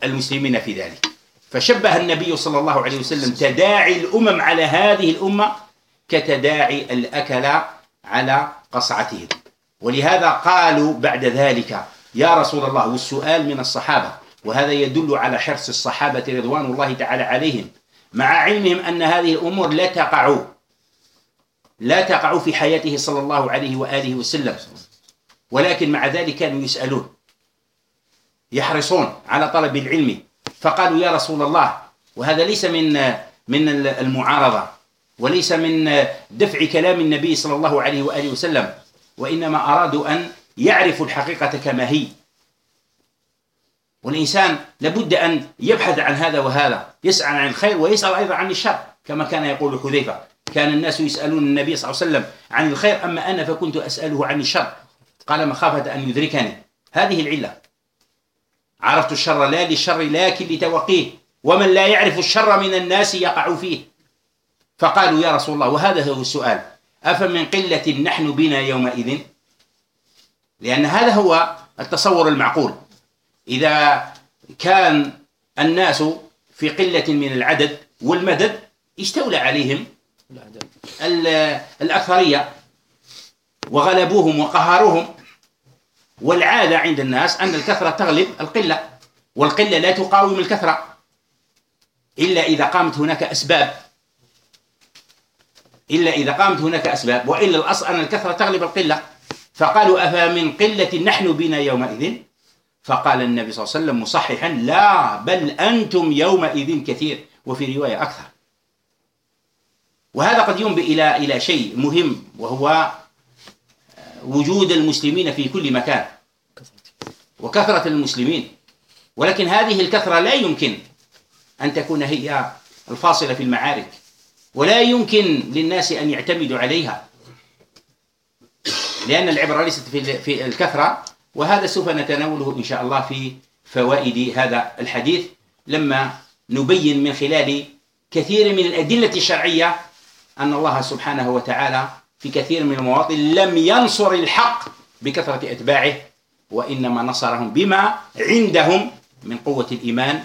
Speaker 1: المسلمين في ذلك فشبه النبي صلى الله عليه وسلم تداعي الأمم على هذه الأمة كتداعي الأكل على قصعتهم ولهذا قالوا بعد ذلك يا رسول الله والسؤال من الصحابة وهذا يدل على حرص الصحابة رضوان الله تعالى عليهم مع علمهم أن هذه الأمور لا تقع لا تقع في حياته صلى الله عليه وآله وسلم ولكن مع ذلك كانوا يسألون يحرصون على طلب العلم فقالوا يا رسول الله وهذا ليس من من المعارضة وليس من دفع كلام النبي صلى الله عليه وآله وسلم وإنما أرادوا أن يعرفوا الحقيقة كما هي والإنسان لابد أن يبحث عن هذا وهذا يسأل عن الخير ويسأل أيضا عن الشر كما كان يقول حذيفة كان الناس يسألون النبي صلى الله عليه وسلم عن الخير أما أنا فكنت أسأله عن الشر قال مخافة أن يدركني هذه العلة عرفت الشر لا للشر لكن لتوقيه ومن لا يعرف الشر من الناس يقع فيه فقالوا يا رسول الله وهذا هو السؤال أفمن قلة نحن بنا يومئذ لأن هذا هو التصور المعقول إذا كان الناس في قلة من العدد والمدد استولى عليهم الأكثرية وغلبوهم وقهروهم والعادة عند الناس أن الكثرة تغلب القلة والقلة لا تقاوم الكثرة إلا إذا قامت هناك أسباب إلا إذا قامت هناك أسباب وإلا الأصل أن الكثرة تغلب القلة فقالوا أفمن قلة نحن بنا يومئذ فقال النبي صلى الله عليه وسلم مصححا لا بل أنتم يومئذ كثير وفي رواية أكثر وهذا قد ينبئ إلى إلى شيء مهم وهو وجود المسلمين في كل مكان وكثرة المسلمين ولكن هذه الكثرة لا يمكن أن تكون هي الفاصلة في المعارك ولا يمكن للناس أن يعتمدوا عليها لأن العبرة ليست في الكثرة وهذا سوف نتناوله إن شاء الله في فوائد هذا الحديث لما نبين من خلال كثير من الأدلة الشرعية أن الله سبحانه وتعالى في كثير من المواطن لم ينصر الحق بكثرة أتباعه وإنما نصرهم بما عندهم من قوة الإيمان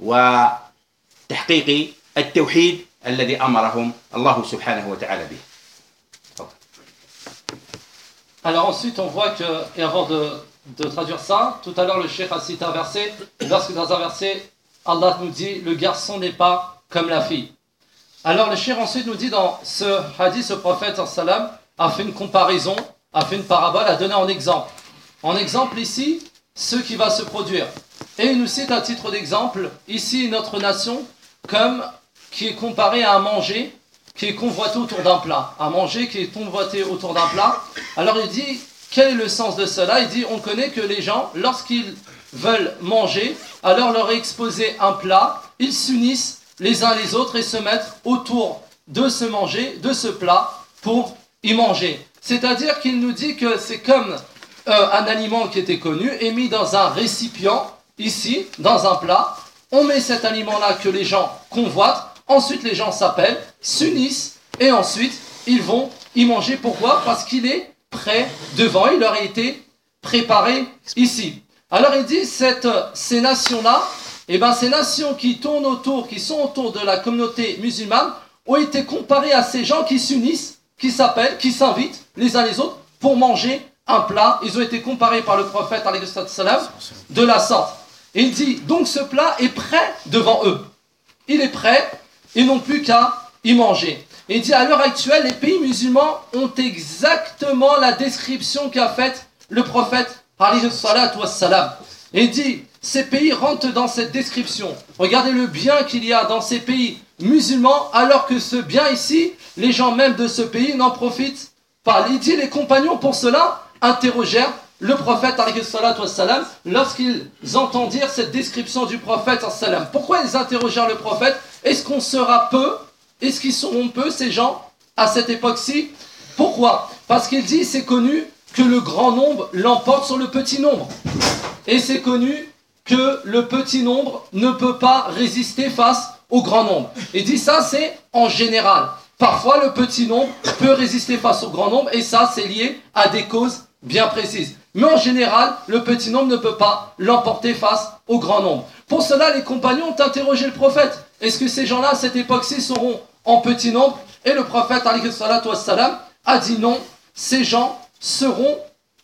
Speaker 1: وتحقيق التوحيد الذي أمرهم الله سبحانه
Speaker 2: وتعالى به Alors ensuite, on voit que, et avant de, de traduire ça, tout à l'heure le cheikh a cité un verset, lorsque dans un verset, Allah nous dit, le garçon n'est pas comme la fille. Alors le shir ensuite nous dit dans ce hadith, ce prophète salam a fait une comparaison, a fait une parabole, a donné un exemple. En exemple ici, ce qui va se produire. Et il nous cite à titre d'exemple, ici notre nation, comme qui est comparée à un manger qui est convoité autour d'un plat. Un manger qui est convoité autour d'un plat. Alors il dit, quel est le sens de cela Il dit, on connaît que les gens, lorsqu'ils veulent manger, alors leur exposer un plat, ils s'unissent les uns les autres et se mettre autour de ce manger, de ce plat, pour y manger. C'est-à-dire qu'il nous dit que c'est comme euh, un aliment qui était connu et mis dans un récipient, ici, dans un plat. On met cet aliment-là que les gens convoitent, ensuite les gens s'appellent, s'unissent, et ensuite ils vont y manger. Pourquoi Parce qu'il est prêt devant, il leur a été préparé ici. Alors il dit, cette, euh, ces nations-là eh bien, ces nations qui tournent autour, qui sont autour de la communauté musulmane, ont été comparées à ces gens qui s'unissent, qui s'appellent, qui s'invitent les uns les autres pour manger un plat. Ils ont été comparés par le prophète de la sorte. il dit, donc ce plat est prêt devant eux. Il est prêt, ils n'ont plus qu'à y manger. Et il dit, à l'heure actuelle, les pays musulmans ont exactement la description qu'a faite le prophète. Et il dit, ces pays rentrent dans cette description. Regardez le bien qu'il y a dans ces pays musulmans, alors que ce bien ici, les gens même de ce pays n'en profitent pas. Il dit les compagnons pour cela interrogèrent le prophète lorsqu'ils entendirent cette description du prophète Pourquoi ils interrogèrent le prophète Est-ce qu'on sera peu Est-ce qu'ils seront peu ces gens à cette époque-ci Pourquoi Parce qu'il dit, c'est connu que le grand nombre l'emporte sur le petit nombre. Et c'est connu que le petit nombre ne peut pas résister face au grand nombre. Il dit ça, c'est en général. Parfois, le petit nombre peut résister face au grand nombre, et ça, c'est lié à des causes bien précises. Mais en général, le petit nombre ne peut pas l'emporter face au grand nombre. Pour cela, les compagnons ont interrogé le prophète. Est-ce que ces gens-là, à cette époque-ci, seront en petit nombre Et le prophète, a dit non, ces gens seront,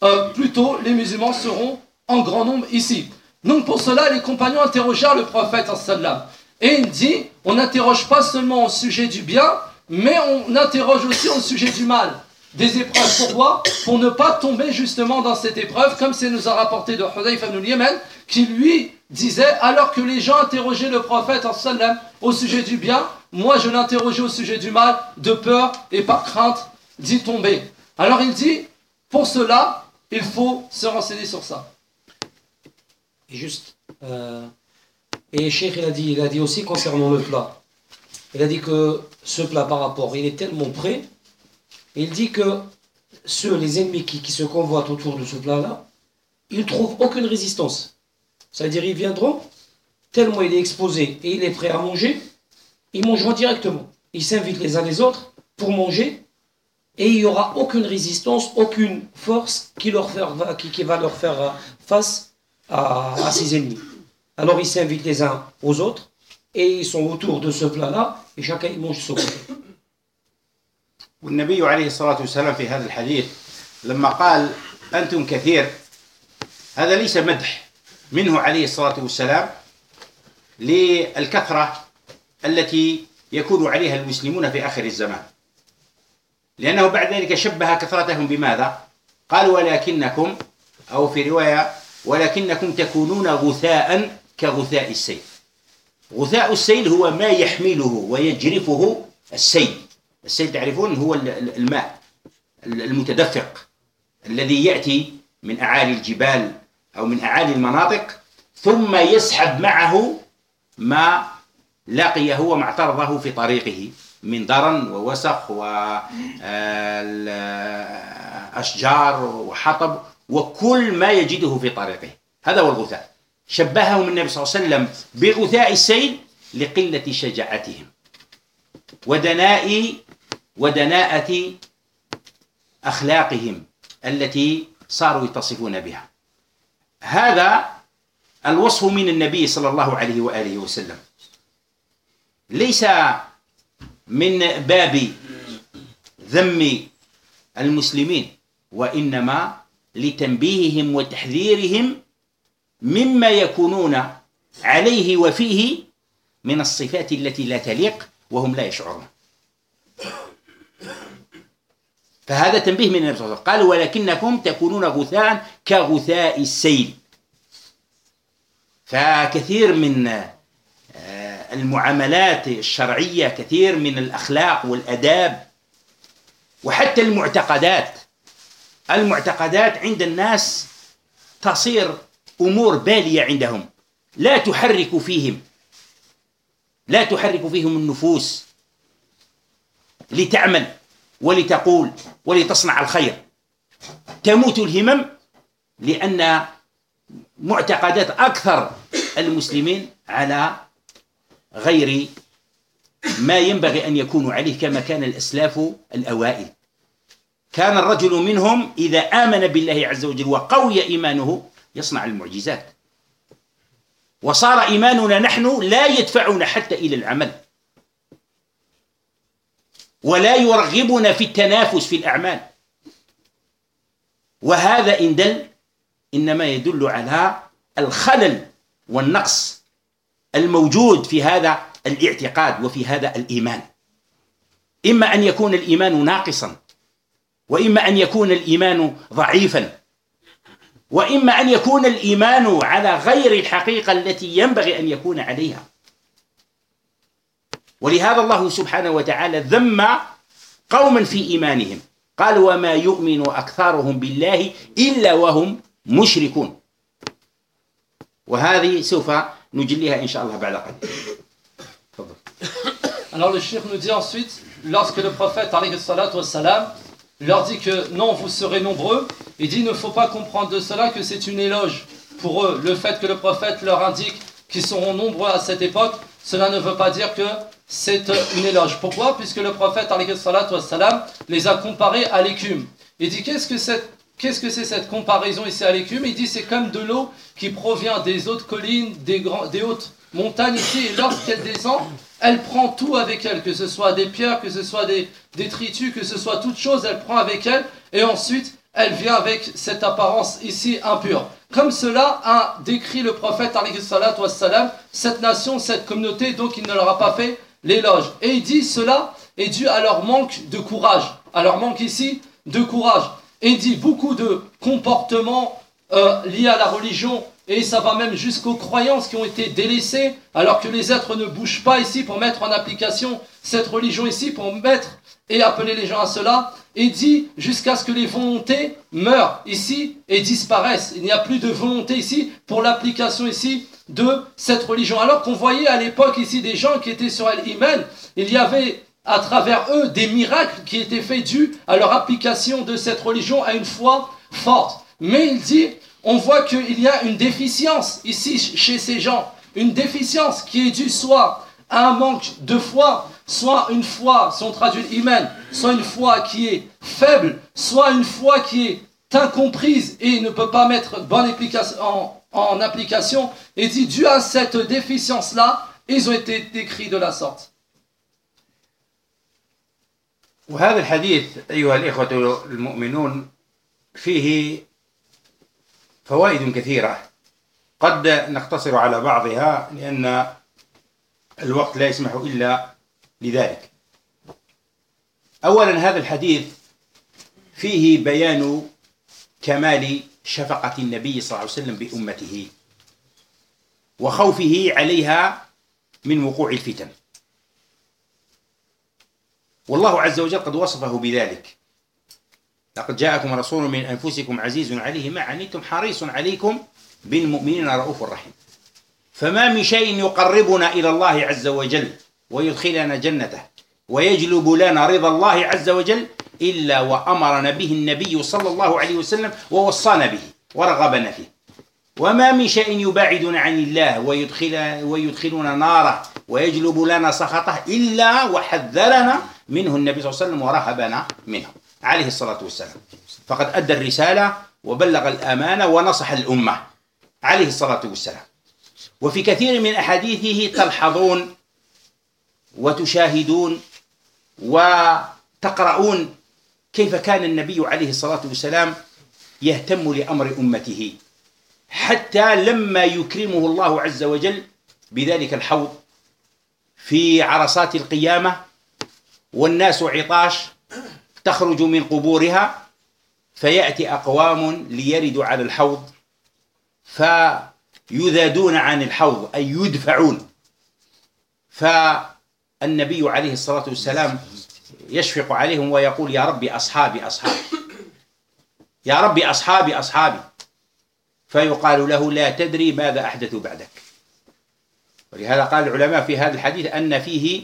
Speaker 2: euh, plutôt les musulmans seront en grand nombre ici. Donc pour cela, les compagnons interrogèrent le prophète sallam. Et il dit, on n'interroge pas seulement au sujet du bien, mais on interroge aussi au sujet du mal. Des épreuves pourquoi Pour ne pas tomber justement dans cette épreuve, comme c'est nous a rapporté de Hudayf ibn Yemen, qui lui disait, alors que les gens interrogeaient le prophète sallam au sujet du bien, moi je l'interrogeais au sujet du mal, de peur et par crainte d'y tomber. Alors il dit, pour cela, il faut se renseigner sur ça. Juste. Euh, et Cheikh, il a dit, il a dit aussi concernant le plat. Il a dit que ce plat par rapport, il est tellement prêt. Il dit que ceux, les ennemis qui, se convoitent autour de ce plat-là, ils trouvent aucune résistance. C'est-à-dire, ils viendront, tellement il est exposé et il est prêt à manger, ils mangeront directement. Ils s'invitent les uns les autres pour manger et il n'y aura aucune résistance, aucune force qui, leur faire, qui, qui va leur faire euh, face à, à ses ennemis. Alors ils s'invitent les uns aux autres et ils sont autour de ce plat-là et chacun il mange son plat.
Speaker 1: والنبي عليه الصلاة والسلام في هذا الحديث لما قال أنتم كثير هذا ليس مدح منه عليه الصلاة والسلام للكثرة التي يكون عليها المسلمون في آخر الزمان لأنه بعد ذلك شبه كثرتهم بماذا؟ قال ولكنكم أو في رواية ولكنكم تكونون غثاء كغثاء السيل غثاء السيل هو ما يحمله ويجرفه السيل السيل تعرفون هو الماء المتدفق الذي يأتي من أعالي الجبال أو من أعالي المناطق ثم يسحب معه ما لقيه وما اعترضه في طريقه من درن ووسخ وأشجار آه، آه، وحطب وكل ما يجده في طريقه هذا هو الغثاء شبههم النبي صلى الله عليه وسلم بغثاء السيل لقلة شجاعتهم ودناء ودناءة أخلاقهم التي صاروا يتصفون بها هذا الوصف من النبي صلى الله عليه وآله وسلم ليس من باب ذم المسلمين وإنما لتنبيههم وتحذيرهم مما يكونون عليه وفيه من الصفات التي لا تليق وهم لا يشعرون فهذا تنبيه من النبي صلى الله عليه وسلم قال ولكنكم تكونون غثاء كغثاء السيل فكثير من آه، المعاملات الشرعية كثير من الأخلاق والأداب وحتى المعتقدات المعتقدات عند الناس تصير امور باليه عندهم لا تحرك فيهم لا تحرك فيهم النفوس لتعمل ولتقول ولتصنع الخير تموت الهمم لان معتقدات اكثر المسلمين على غير ما ينبغي ان يكونوا عليه كما كان الاسلاف الاوائل كان الرجل منهم إذا آمن بالله عز وجل وقوي إيمانه يصنع المعجزات وصار إيماننا نحن لا يدفعنا حتى إلى العمل ولا يرغبنا في التنافس في الأعمال وهذا إن دل إنما يدل على الخلل والنقص الموجود في هذا الاعتقاد وفي هذا الإيمان إما أن يكون الإيمان ناقصاً وإما أن يكون الإيمان ضعيفا وإما أن يكون الإيمان على غير الحقيقة التي ينبغي أن يكون عليها ولهذا الله سبحانه وتعالى ذم قوما في إيمانهم قال وما يؤمن أكثرهم بالله إلا وهم مشركون وهذه سوف نجليها إن شاء الله بعد قليل
Speaker 2: Alors le shir nous dit ensuite, lorsque le prophète alayhi salatu wassalam, leur dit que non, vous serez nombreux. Il dit, il ne faut pas comprendre de cela que c'est une éloge pour eux. Le fait que le prophète leur indique qu'ils seront nombreux à cette époque, cela ne veut pas dire que c'est euh, une éloge. Pourquoi Puisque le prophète, les a comparés à l'écume. Il dit, qu'est-ce que cette Qu'est-ce que c'est cette comparaison ici à l'écume Il dit c'est comme de l'eau qui provient des hautes collines, des, grands, des hautes montagnes ici, et lorsqu'elle descend, elle prend tout avec elle, que ce soit des pierres, que ce soit des détritus, que ce soit toute chose, elle prend avec elle, et ensuite elle vient avec cette apparence ici impure. Comme cela a décrit le prophète, wassalam, cette nation, cette communauté, donc il ne leur a pas fait l'éloge. Et il dit cela est dû à leur manque de courage, à leur manque ici de courage dit beaucoup de comportements euh, liés à la religion et ça va même jusqu'aux croyances qui ont été délaissées, alors que les êtres ne bougent pas ici pour mettre en application cette religion ici, pour mettre et appeler les gens à cela, et dit jusqu'à ce que les volontés meurent ici et disparaissent. Il n'y a plus de volonté ici pour l'application ici de cette religion. Alors qu'on voyait à l'époque ici des gens qui étaient sur El Imen, il y avait à travers eux des miracles qui étaient faits dus à leur application de cette religion à une foi forte. Mais il dit, on voit qu'il y a une déficience ici chez ces gens, une déficience qui est due soit à un manque de foi, soit une foi, si on traduit humaine, soit une foi qui est faible, soit une foi qui est incomprise et ne peut pas mettre bonne application, en, application. Et dit, dû à cette déficience-là, ils ont été décrits de la sorte.
Speaker 1: وهذا الحديث أيها الإخوة المؤمنون فيه فوائد كثيرة قد نقتصر على بعضها لأن الوقت لا يسمح إلا لذلك أولا هذا الحديث فيه بيان كمال شفقة النبي صلى الله عليه وسلم بأمته وخوفه عليها من وقوع الفتن والله عز وجل قد وصفه بذلك لقد جاءكم رسول من أنفسكم عزيز عليه ما عنيتم حريص عليكم بالمؤمنين رؤوف رحيم فما من شيء يقربنا إلى الله عز وجل ويدخلنا جنته ويجلب لنا رضا الله عز وجل إلا وأمرنا به النبي صلى الله عليه وسلم ووصانا به ورغبنا فيه وما من شيء يباعدنا عن الله ويدخل ويدخلنا ناره ويجلب لنا سخطه إلا وحذرنا منه النبي صلى الله عليه وسلم ورهبنا منه عليه الصلاة والسلام فقد أدى الرسالة وبلغ الأمانة ونصح الأمة عليه الصلاة والسلام وفي كثير من أحاديثه تلحظون وتشاهدون وتقرؤون كيف كان النبي عليه الصلاة والسلام يهتم لأمر أمته حتى لما يكرمه الله عز وجل بذلك الحوض في عرصات القيامة والناس عطاش تخرج من قبورها فيأتي أقوام ليردوا على الحوض فيذادون عن الحوض أي يدفعون فالنبي عليه الصلاة والسلام يشفق عليهم ويقول يا ربي أصحابي أصحابي يا ربي أصحابي أصحابي فيقال له لا تدري ماذا أحدثوا بعدك ولهذا قال العلماء في هذا الحديث أن فيه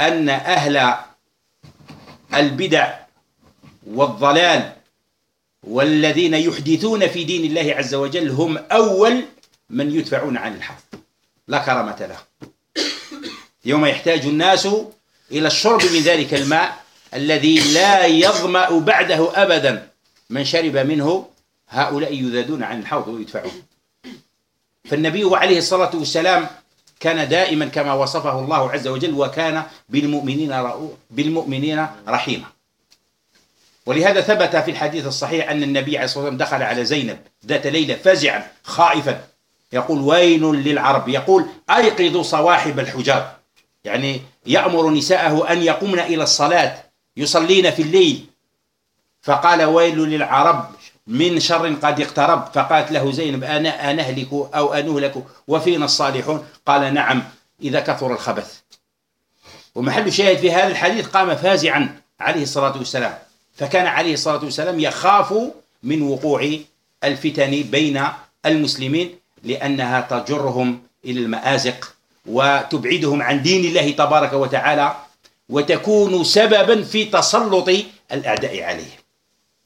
Speaker 1: أن أهل البدع والضلال والذين يحدثون في دين الله عز وجل هم أول من يدفعون عن الحق لا كرامة له يوم يحتاج الناس إلى الشرب من ذلك الماء الذي لا يظمأ بعده أبدا من شرب منه هؤلاء يذادون عن الحوض ويدفعون فالنبي عليه الصلاة والسلام كان دائما كما وصفه الله عز وجل وكان بالمؤمنين بالمؤمنين رحيما ولهذا ثبت في الحديث الصحيح أن النبي عليه الصلاة والسلام دخل على زينب ذات ليلة فزعا خائفا يقول ويل للعرب يقول أيقظوا صواحب الحجاب يعني يأمر نساءه أن يقمن إلى الصلاة يصلين في الليل فقال ويل للعرب من شر قد اقترب فقالت له زينب أنا أنهلك أو أنهلك وفينا الصالحون قال نعم إذا كثر الخبث ومحل شاهد في هذا الحديث قام فازعا عليه الصلاة والسلام فكان عليه الصلاة والسلام يخاف من وقوع الفتن بين المسلمين لأنها تجرهم إلى المآزق وتبعدهم عن دين الله تبارك وتعالى وتكون سببا في تسلط الأعداء عليهم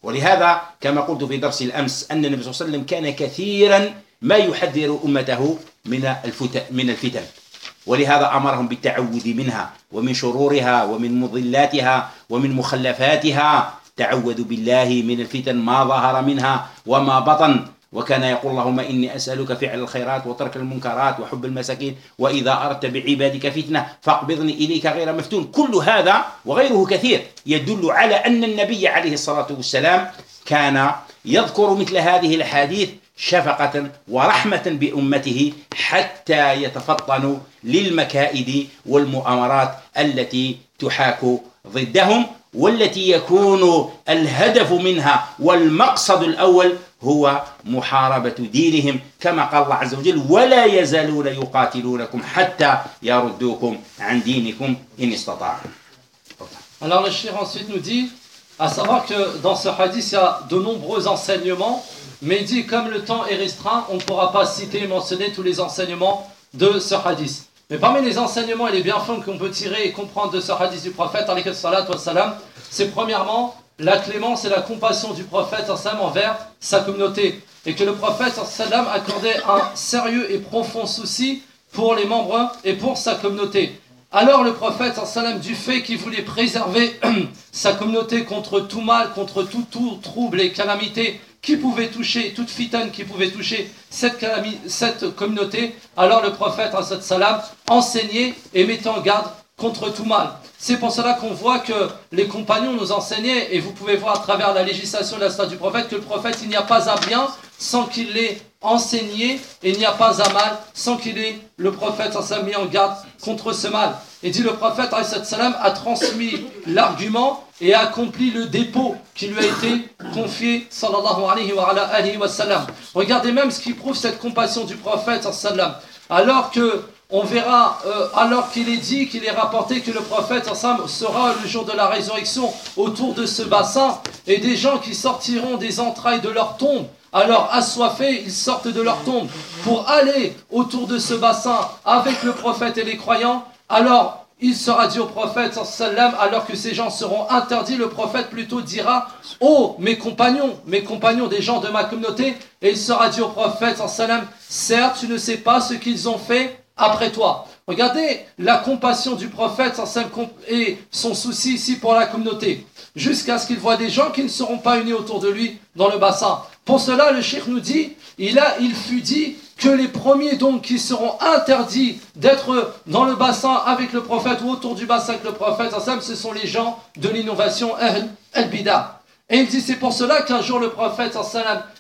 Speaker 1: ولهذا كما قلت في درس الأمس أن النبي صلى الله عليه وسلم كان كثيرا ما يحذر أمته من من الفتن ولهذا أمرهم بالتعوذ منها ومن شرورها ومن مضلاتها ومن مخلفاتها تعوذ بالله من الفتن ما ظهر منها وما بطن وكان يقول اللهم إني أسألك فعل الخيرات وترك المنكرات وحب المساكين وإذا أردت بعبادك فتنة فاقبضني إليك غير مفتون كل هذا وغيره كثير يدل على أن النبي عليه الصلاة والسلام كان يذكر مثل هذه الحديث شفقة ورحمة بأمته حتى يتفطنوا للمكائد والمؤامرات التي تحاك ضدهم والتي يكون الهدف منها والمقصد الأول Alors le
Speaker 2: shir ensuite nous dit, à savoir que dans ce hadith il y a de nombreux enseignements, mais il dit comme le temps est restreint, on ne pourra pas citer et mentionner tous les enseignements de ce hadith. Mais parmi les enseignements et les bienfaits qu'on peut tirer et comprendre de ce hadith du prophète, c'est premièrement la clémence et la compassion du prophète envers sa communauté. Et que le prophète accordait un sérieux et profond souci pour les membres et pour sa communauté. Alors le prophète, du fait qu'il voulait préserver sa communauté contre tout mal, contre tout, trouble et calamité qui pouvait toucher, toute fitane qui pouvait toucher cette, cette communauté, alors le prophète, enseignait et mettait en garde contre tout mal. C'est pour cela qu'on voit que les compagnons nous enseignaient, et vous pouvez voir à travers la législation de la du prophète, que le prophète, il n'y a pas un bien sans qu'il l'ait enseigné, et il n'y a pas un mal sans qu'il ait le prophète en mis en garde contre ce mal. Et dit le prophète a transmis l'argument et a accompli le dépôt qui lui a été confié sallallahu alayhi wa, Regardez même ce qui prouve cette compassion du prophète sallam. Alors que on verra, euh, alors qu'il est dit, qu'il est rapporté que le prophète ensemble sera le jour de la résurrection autour de ce bassin, et des gens qui sortiront des entrailles de leur tombe, alors assoiffés, ils sortent de leur tombe pour aller autour de ce bassin avec le prophète et les croyants, alors il sera dit au prophète, alors que ces gens seront interdits, le prophète plutôt dira, oh mes compagnons, mes compagnons des gens de ma communauté, et il sera dit au prophète, certes tu ne sais pas ce qu'ils ont fait, après toi. Regardez la compassion du prophète et son souci ici pour la communauté, jusqu'à ce qu'il voit des gens qui ne seront pas unis autour de lui dans le bassin. Pour cela, le Cheikh nous dit, il, a, fut dit que les premiers donc qui seront interdits d'être dans le bassin avec le prophète ou autour du bassin avec le prophète, ce sont les gens de l'innovation al-Bida. Et il dit, c'est pour cela qu'un jour le prophète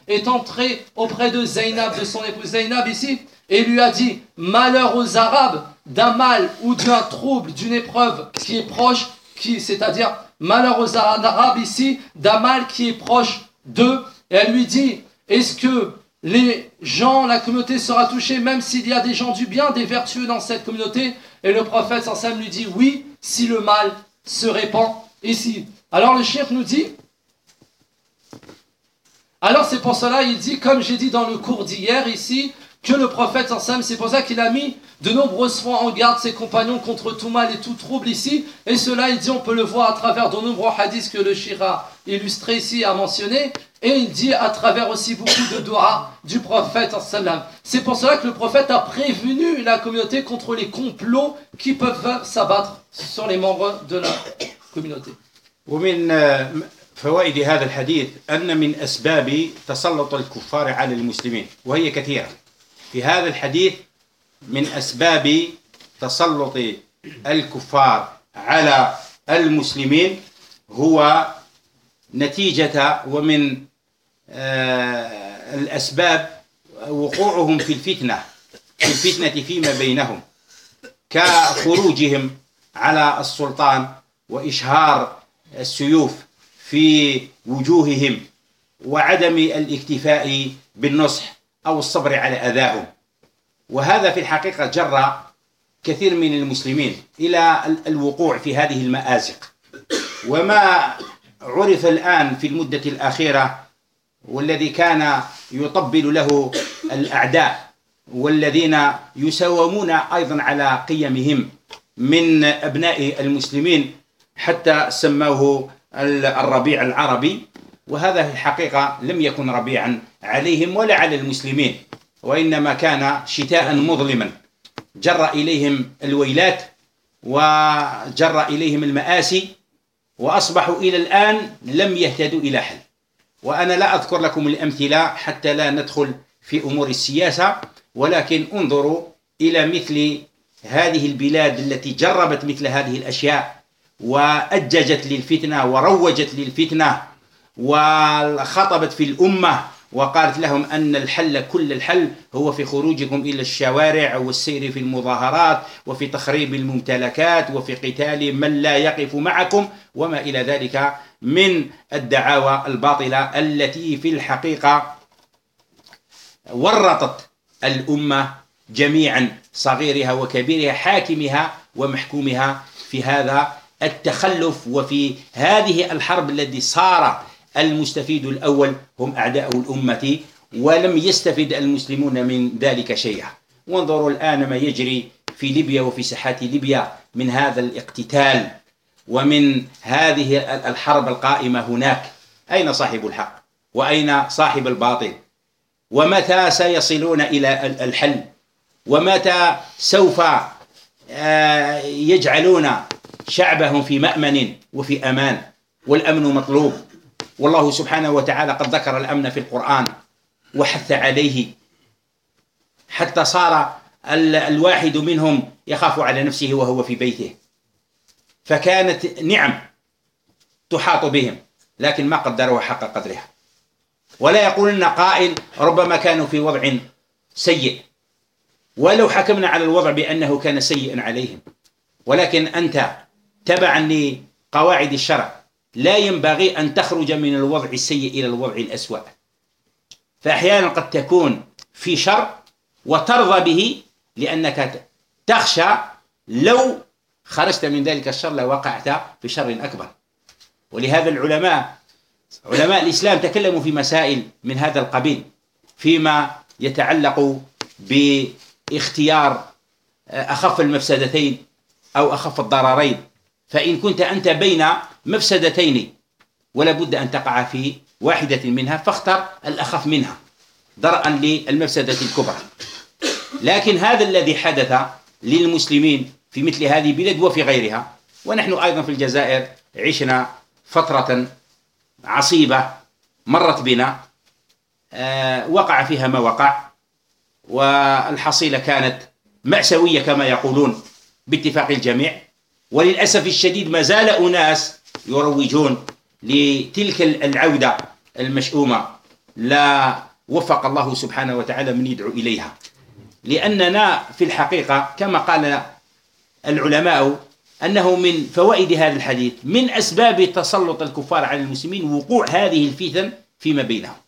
Speaker 2: est entré auprès de Zainab, de son épouse Zainab ici, et lui a dit Malheur aux Arabes d'un mal ou d'un trouble, d'une épreuve qui est proche, qui, c'est-à-dire malheur aux Arabes ici, d'un mal qui est proche d'eux. Et elle lui dit Est-ce que les gens, la communauté sera touchée, même s'il y a des gens du bien, des vertueux dans cette communauté Et le prophète lui dit Oui, si le mal se répand ici. Alors le chef nous dit alors c'est pour cela, il dit, comme j'ai dit dans le cours d'hier ici, que le prophète sallam, c'est pour ça qu'il a mis de nombreuses fois en garde ses compagnons contre tout mal et tout trouble ici. Et cela, il dit, on peut le voir à travers de nombreux hadiths que le Shira illustré ici a mentionné. Et il dit à travers aussi beaucoup de doigts du prophète C'est pour cela que le prophète a prévenu la communauté contre les complots qui peuvent s'abattre sur les membres de la communauté.
Speaker 1: فوائد في هذا الحديث من أسباب تسلط الكفار على المسلمين هو نتيجة ومن آه، الأسباب وقوعهم في الفتنة في الفتنة فيما بينهم كخروجهم على السلطان وإشهار السيوف في وجوههم وعدم الاكتفاء بالنصح أو الصبر على أذاهم وهذا في الحقيقة جرى كثير من المسلمين إلى الوقوع في هذه المآزق وما عرف الآن في المدة الأخيرة والذي كان يطبل له الأعداء والذين يساومون أيضا على قيمهم من أبناء المسلمين حتى سموه الربيع العربي وهذا في الحقيقة لم يكن ربيعا عليهم ولا على المسلمين وإنما كان شتاء مظلما جر إليهم الويلات وجر إليهم المآسي وأصبحوا إلى الآن لم يهتدوا إلى حل وأنا لا أذكر لكم الأمثلة حتى لا ندخل في أمور السياسة ولكن انظروا إلى مثل هذه البلاد التي جربت مثل هذه الأشياء وأججت للفتنة وروجت للفتنة وخطبت في الأمة وقالت لهم أن الحل كل الحل هو في خروجكم إلى الشوارع والسير في المظاهرات وفي تخريب الممتلكات وفي قتال من لا يقف معكم وما إلى ذلك من الدعاوى الباطلة التي في الحقيقة ورطت الأمة جميعا صغيرها وكبيرها حاكمها ومحكومها في هذا التخلف وفي هذه الحرب التي صار المستفيد الأول هم أعداء الأمة ولم يستفد المسلمون من ذلك شيئا وانظروا الآن ما يجري في ليبيا وفي ساحات ليبيا من هذا الاقتتال ومن هذه الحرب القائمة هناك أين صاحب الحق وأين صاحب الباطل ومتى سيصلون إلى الحل ومتى سوف آه، يجعلون شعبهم في مأمن وفي أمان والأمن مطلوب والله سبحانه وتعالى قد ذكر الأمن في القرآن وحث عليه حتى صار الواحد منهم يخاف على نفسه وهو في بيته فكانت نعم تحاط بهم لكن ما قدروها حق قدرها ولا يقولن قائل ربما كانوا في وضع سيء ولو حكمنا على الوضع بأنه كان سيئا عليهم ولكن أنت تبعا لقواعد الشرع لا ينبغي أن تخرج من الوضع السيء إلى الوضع الأسوأ فأحيانا قد تكون في شر وترضى به لأنك تخشى لو خرجت من ذلك الشر لوقعت في شر أكبر ولهذا العلماء علماء الإسلام تكلموا في مسائل من هذا القبيل فيما يتعلق باختيار آه، أخف المفسدتين أو أخف الضررين فإن كنت أنت بين مفسدتين ولا بد أن تقع في واحدة منها فاختر الأخف منها درءا للمفسدة الكبرى لكن هذا الذي حدث للمسلمين في مثل هذه البلاد وفي غيرها ونحن أيضا في الجزائر عشنا فترة عصيبة مرت بنا آه، وقع فيها ما وقع والحصيلة كانت مأساوية كما يقولون باتفاق الجميع وللأسف الشديد ما زال أناس يروجون لتلك العودة المشؤومة لا وفق الله سبحانه وتعالى من يدعو إليها لأننا في الحقيقة كما قال العلماء أنه من فوائد هذا الحديث من أسباب تسلط الكفار على المسلمين وقوع هذه الفتن فيما بينهم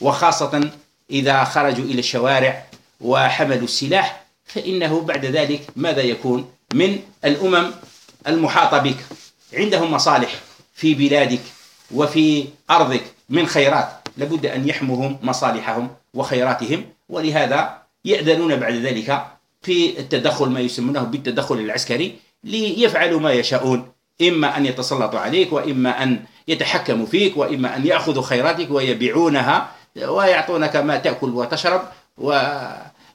Speaker 1: وخاصة إذا خرجوا إلى الشوارع وحملوا السلاح فإنه بعد ذلك ماذا يكون من الأمم المحاطة بك عندهم مصالح في بلادك وفي أرضك من خيرات لابد أن يحموهم مصالحهم وخيراتهم ولهذا يأذنون بعد ذلك في التدخل ما يسمونه بالتدخل العسكري ليفعلوا ما يشاءون إما أن يتسلطوا عليك وإما أن يتحكموا فيك وإما أن يأخذوا خيراتك ويبيعونها ويعطونك ما تأكل وتشرب و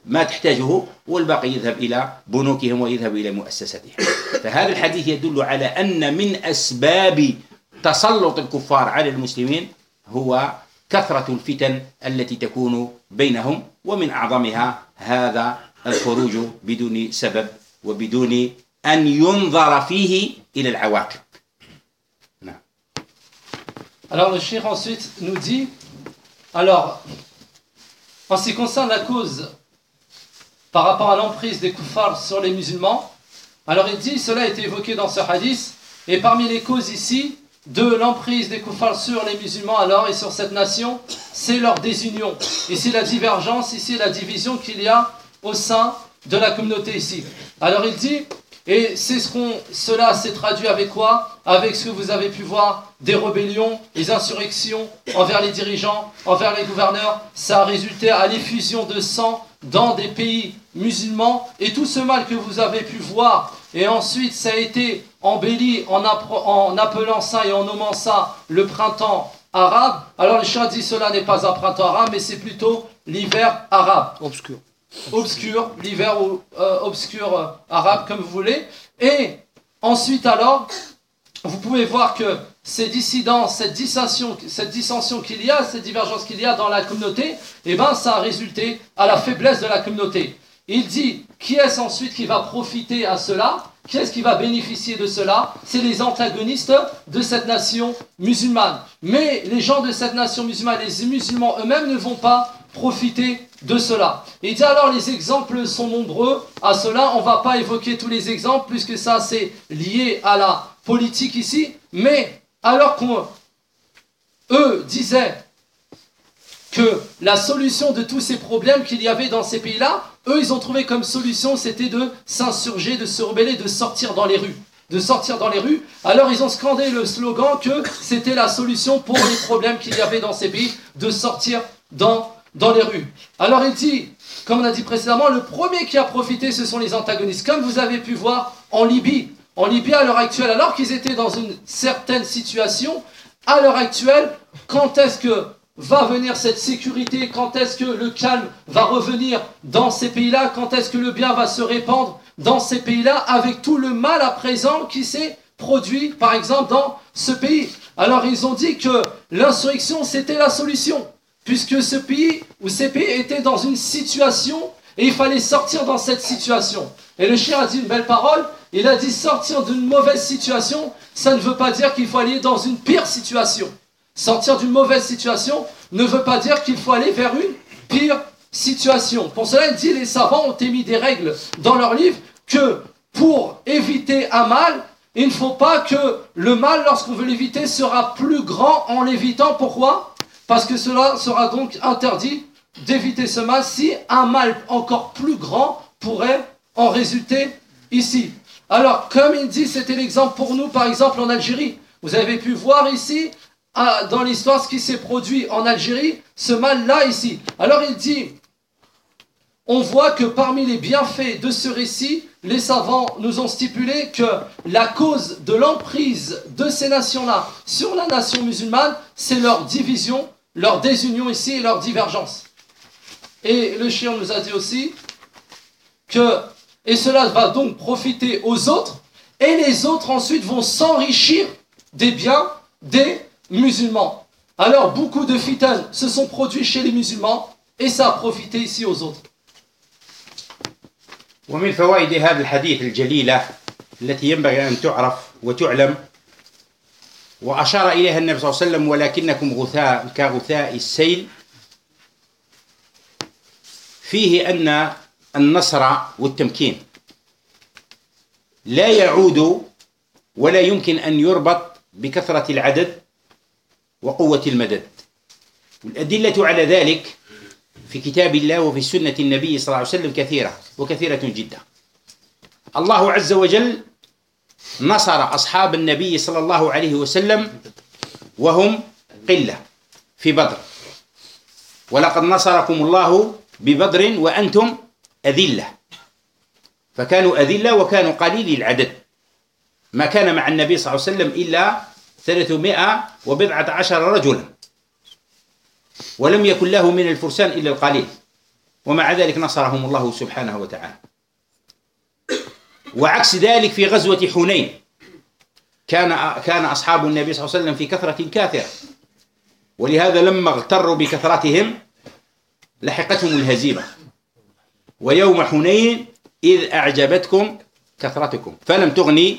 Speaker 1: ما تحتاجه والباقي يذهب إلى بنوكهم ويذهب إلى مؤسساتهم فهذا الحديث يدل على أن من أسباب تسلط الكفار على المسلمين هو كثرة الفتن التي تكون بينهم ومن أعظمها هذا الخروج بدون سبب وبدون أن ينظر فيه إلى العواقب
Speaker 2: نعم. Alors le Cheikh ensuite nous dit, alors en ce qui concerne la cause par rapport à l'emprise des koufars sur les musulmans. Alors il dit, cela a été évoqué dans ce hadith, et parmi les causes ici de l'emprise des koufars sur les musulmans alors et sur cette nation, c'est leur désunion. Ici la divergence, ici la division qu'il y a au sein de la communauté ici. Alors il dit, et c'est ce qu'on, cela s'est traduit avec quoi Avec ce que vous avez pu voir, des rébellions, des insurrections envers les dirigeants, envers les gouverneurs. Ça a résulté à l'effusion de sang dans des pays musulmans, et tout ce mal que vous avez pu voir, et ensuite ça a été embelli en, appelant ça et en nommant ça le printemps arabe. Alors le chat dit cela n'est pas un printemps arabe, mais c'est plutôt l'hiver arabe. Obscur. Obscur, l'hiver euh, obscur euh, arabe, comme vous voulez. Et ensuite alors, vous pouvez voir que ces dissidences, cette dissension, cette dissension qu'il y a, ces divergences qu'il y a dans la communauté, et eh ben, ça a résulté à la faiblesse de la communauté. Il dit, qui est-ce ensuite qui va profiter à cela Qui est-ce qui va bénéficier de cela C'est les antagonistes de cette nation musulmane. Mais les gens de cette nation musulmane, les musulmans eux-mêmes ne vont pas profiter de cela. Il dit alors les exemples sont nombreux à cela, on ne va pas évoquer tous les exemples puisque ça c'est lié à la politique ici, mais alors qu'eux disaient que la solution de tous ces problèmes qu'il y avait dans ces pays-là, eux, ils ont trouvé comme solution, c'était de s'insurger, de se rebeller, de sortir dans les rues. De sortir dans les rues. Alors, ils ont scandé le slogan que c'était la solution pour les problèmes qu'il y avait dans ces pays, de sortir dans, dans les rues. Alors, il dit, comme on a dit précédemment, le premier qui a profité, ce sont les antagonistes. Comme vous avez pu voir en Libye, en Libye à l'heure actuelle, alors qu'ils étaient dans une certaine situation, à l'heure actuelle, quand est-ce que va venir cette sécurité, quand est-ce que le calme va revenir dans ces pays-là, quand est-ce que le bien va se répandre dans ces pays-là, avec tout le mal à présent qui s'est produit, par exemple, dans ce pays. Alors ils ont dit que l'insurrection, c'était la solution, puisque ce pays ou ces pays étaient dans une situation et il fallait sortir dans cette situation. Et le chien a dit une belle parole, il a dit sortir d'une mauvaise situation, ça ne veut pas dire qu'il faut aller dans une pire situation. Sortir d'une mauvaise situation ne veut pas dire qu'il faut aller vers une pire situation. Pour cela, il dit les savants ont émis des règles dans leur livre que pour éviter un mal, il ne faut pas que le mal, lorsqu'on veut l'éviter, sera plus grand en l'évitant. Pourquoi Parce que cela sera donc interdit d'éviter ce mal si un mal encore plus grand pourrait en résulter ici. Alors, comme il dit, c'était l'exemple pour nous, par exemple, en Algérie. Vous avez pu voir ici ah, dans l'histoire ce qui s'est produit en Algérie, ce mal-là ici. Alors il dit, on voit que parmi les bienfaits de ce récit, les savants nous ont stipulé que la cause de l'emprise de ces nations-là sur la nation musulmane, c'est leur division, leur désunion ici et leur divergence. Et le chien nous a dit aussi que, et cela va donc profiter aux autres, et les autres ensuite vont s'enrichir des biens des musulmans. Alors beaucoup de fitanes se sont produits chez les musulmans et ça a profité ici aux autres.
Speaker 1: ومن فوائد هذا الحديث الجليلة التي ينبغي أن تعرف وتعلم وأشار إليها النبي صلى الله عليه وسلم ولكنكم غثاء كغثاء السيل فيه أن النصر والتمكين لا يعود ولا يمكن أن يربط بكثرة العدد وقوة المدد والأدلة على ذلك في كتاب الله وفي سنة النبي صلى الله عليه وسلم كثيرة وكثيرة جدا الله عز وجل نصر أصحاب النبي صلى الله عليه وسلم وهم قلة في بدر ولقد نصركم الله ببدر وأنتم أذلة فكانوا أذلة وكانوا قليل العدد ما كان مع النبي صلى الله عليه وسلم إلا ثلاثمائة وبضعة عشر رجلا ولم يكن له من الفرسان إلا القليل ومع ذلك نصرهم الله سبحانه وتعالى وعكس ذلك في غزوة حنين كان كان أصحاب النبي صلى الله عليه وسلم في كثرة كاثرة ولهذا لما اغتروا بكثرتهم لحقتهم الهزيمة ويوم حنين إذ أعجبتكم كثرتكم فلم تغني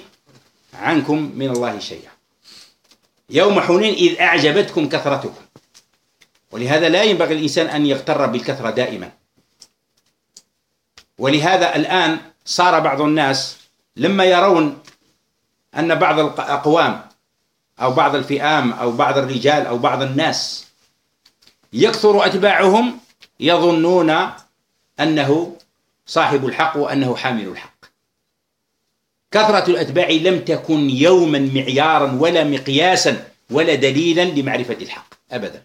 Speaker 1: عنكم من الله شيئا يوم حنين إذ أعجبتكم كثرتكم ولهذا لا ينبغي الإنسان أن يغتر بالكثرة دائما ولهذا الآن صار بعض الناس لما يرون أن بعض الأقوام أو بعض الفئام أو بعض الرجال أو بعض الناس يكثر أتباعهم يظنون أنه صاحب الحق وأنه حامل الحق كثرة الأتباع لم تكن يوما معيارا ولا مقياسا ولا دليلا لمعرفة الحق أبدا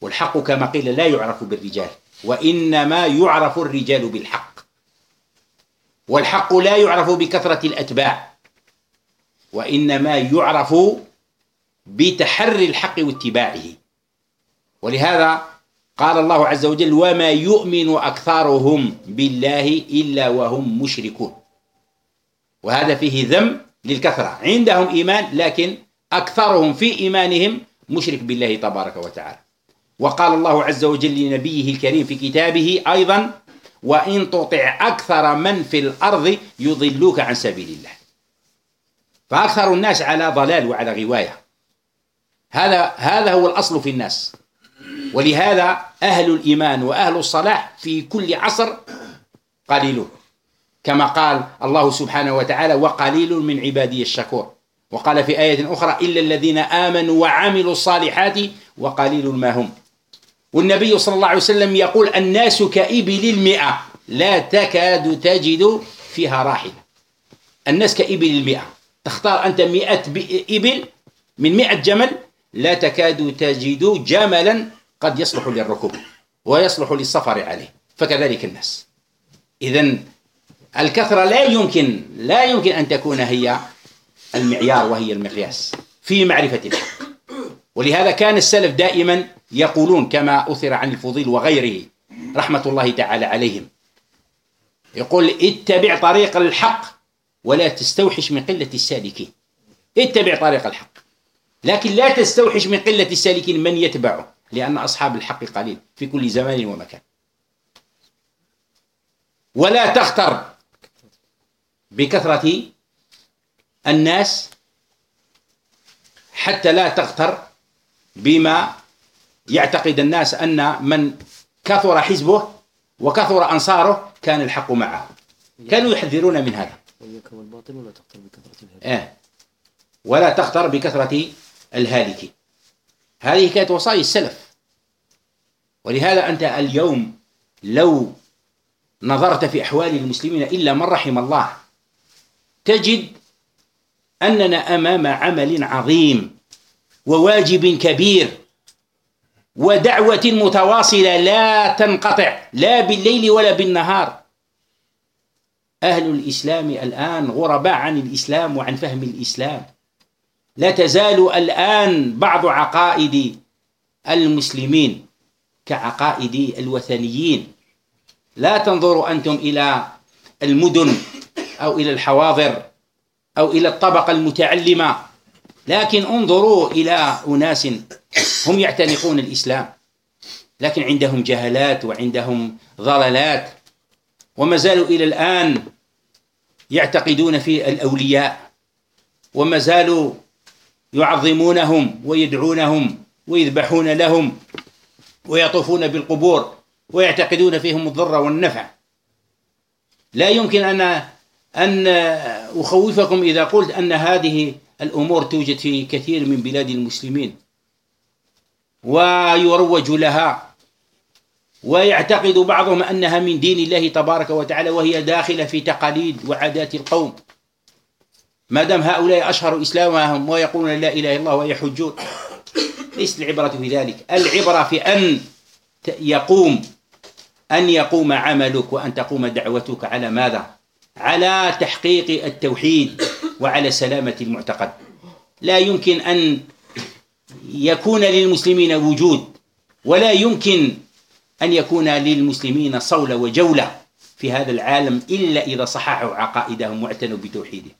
Speaker 1: والحق كما قيل لا يعرف بالرجال وإنما يعرف الرجال بالحق والحق لا يعرف بكثرة الأتباع وإنما يعرف بتحري الحق واتباعه ولهذا قال الله عز وجل وما يؤمن أكثرهم بالله إلا وهم مشركون وهذا فيه ذم للكثرة عندهم إيمان لكن أكثرهم في إيمانهم مشرك بالله تبارك وتعالى وقال الله عز وجل لنبيه الكريم في كتابه أيضا وإن تطع أكثر من في الأرض يضلوك عن سبيل الله فأكثر الناس على ضلال وعلى غواية هذا هذا هو الأصل في الناس ولهذا أهل الإيمان وأهل الصلاح في كل عصر قليلون كما قال الله سبحانه وتعالى وقليل من عبادي الشكور وقال في آية أخرى إلا الذين آمنوا وعملوا الصالحات وقليل ما هم والنبي صلى الله عليه وسلم يقول الناس كإبل المئة لا تكاد تجد فيها راحلة الناس كإبل المئة تختار أنت مئة إبل من مئة جمل لا تكاد تجد جملا قد يصلح للركوب ويصلح للسفر عليه فكذلك الناس إذا الكثرة لا يمكن لا يمكن أن تكون هي المعيار وهي المقياس في معرفة الله ولهذا كان السلف دائما يقولون كما أثر عن الفضيل وغيره رحمة الله تعالى عليهم يقول اتبع طريق الحق ولا تستوحش من قلة السالكين اتبع طريق الحق لكن لا تستوحش من قلة السالكين من يتبعه لأن أصحاب الحق قليل في كل زمان ومكان ولا تختر بكثرة الناس حتى لا تغتر بما يعتقد الناس أن من كثر حزبه وكثر أنصاره كان الحق معه كانوا يحذرون من هذا
Speaker 3: ولا تغتر بكثرة
Speaker 1: الهالكين آه. ولا تغتر بكثرة الهالك هذه كانت وصايا السلف ولهذا أنت اليوم لو نظرت في أحوال المسلمين إلا من رحم الله تجد أننا أمام عمل عظيم وواجب كبير ودعوة متواصلة لا تنقطع لا بالليل ولا بالنهار أهل الإسلام الآن غرباء عن الإسلام وعن فهم الإسلام لا تزال الآن بعض عقائد المسلمين كعقائد الوثنيين لا تنظروا أنتم إلى المدن أو إلى الحواضر أو إلى الطبقة المتعلمة لكن انظروا إلى أناس هم يعتنقون الإسلام لكن عندهم جهلات وعندهم ضلالات وما زالوا إلى الآن يعتقدون في الأولياء وما زالوا يعظمونهم ويدعونهم ويذبحون لهم ويطوفون بالقبور ويعتقدون فيهم الضر والنفع لا يمكن أن أن أخوفكم إذا قلت أن هذه الأمور توجد في كثير من بلاد المسلمين ويروج لها ويعتقد بعضهم أنها من دين الله تبارك وتعالى وهي داخلة في تقاليد وعادات القوم ما دام هؤلاء أشهروا إسلامهم ويقولون لا إله إلا الله ويحجون ليست العبرة في ذلك العبرة في أن يقوم أن يقوم عملك وأن تقوم دعوتك على ماذا على تحقيق التوحيد وعلى سلامة المعتقد لا يمكن أن يكون للمسلمين وجود ولا يمكن أن يكون للمسلمين صولة وجولة في هذا العالم إلا إذا صححوا عقائدهم واعتنوا بتوحيده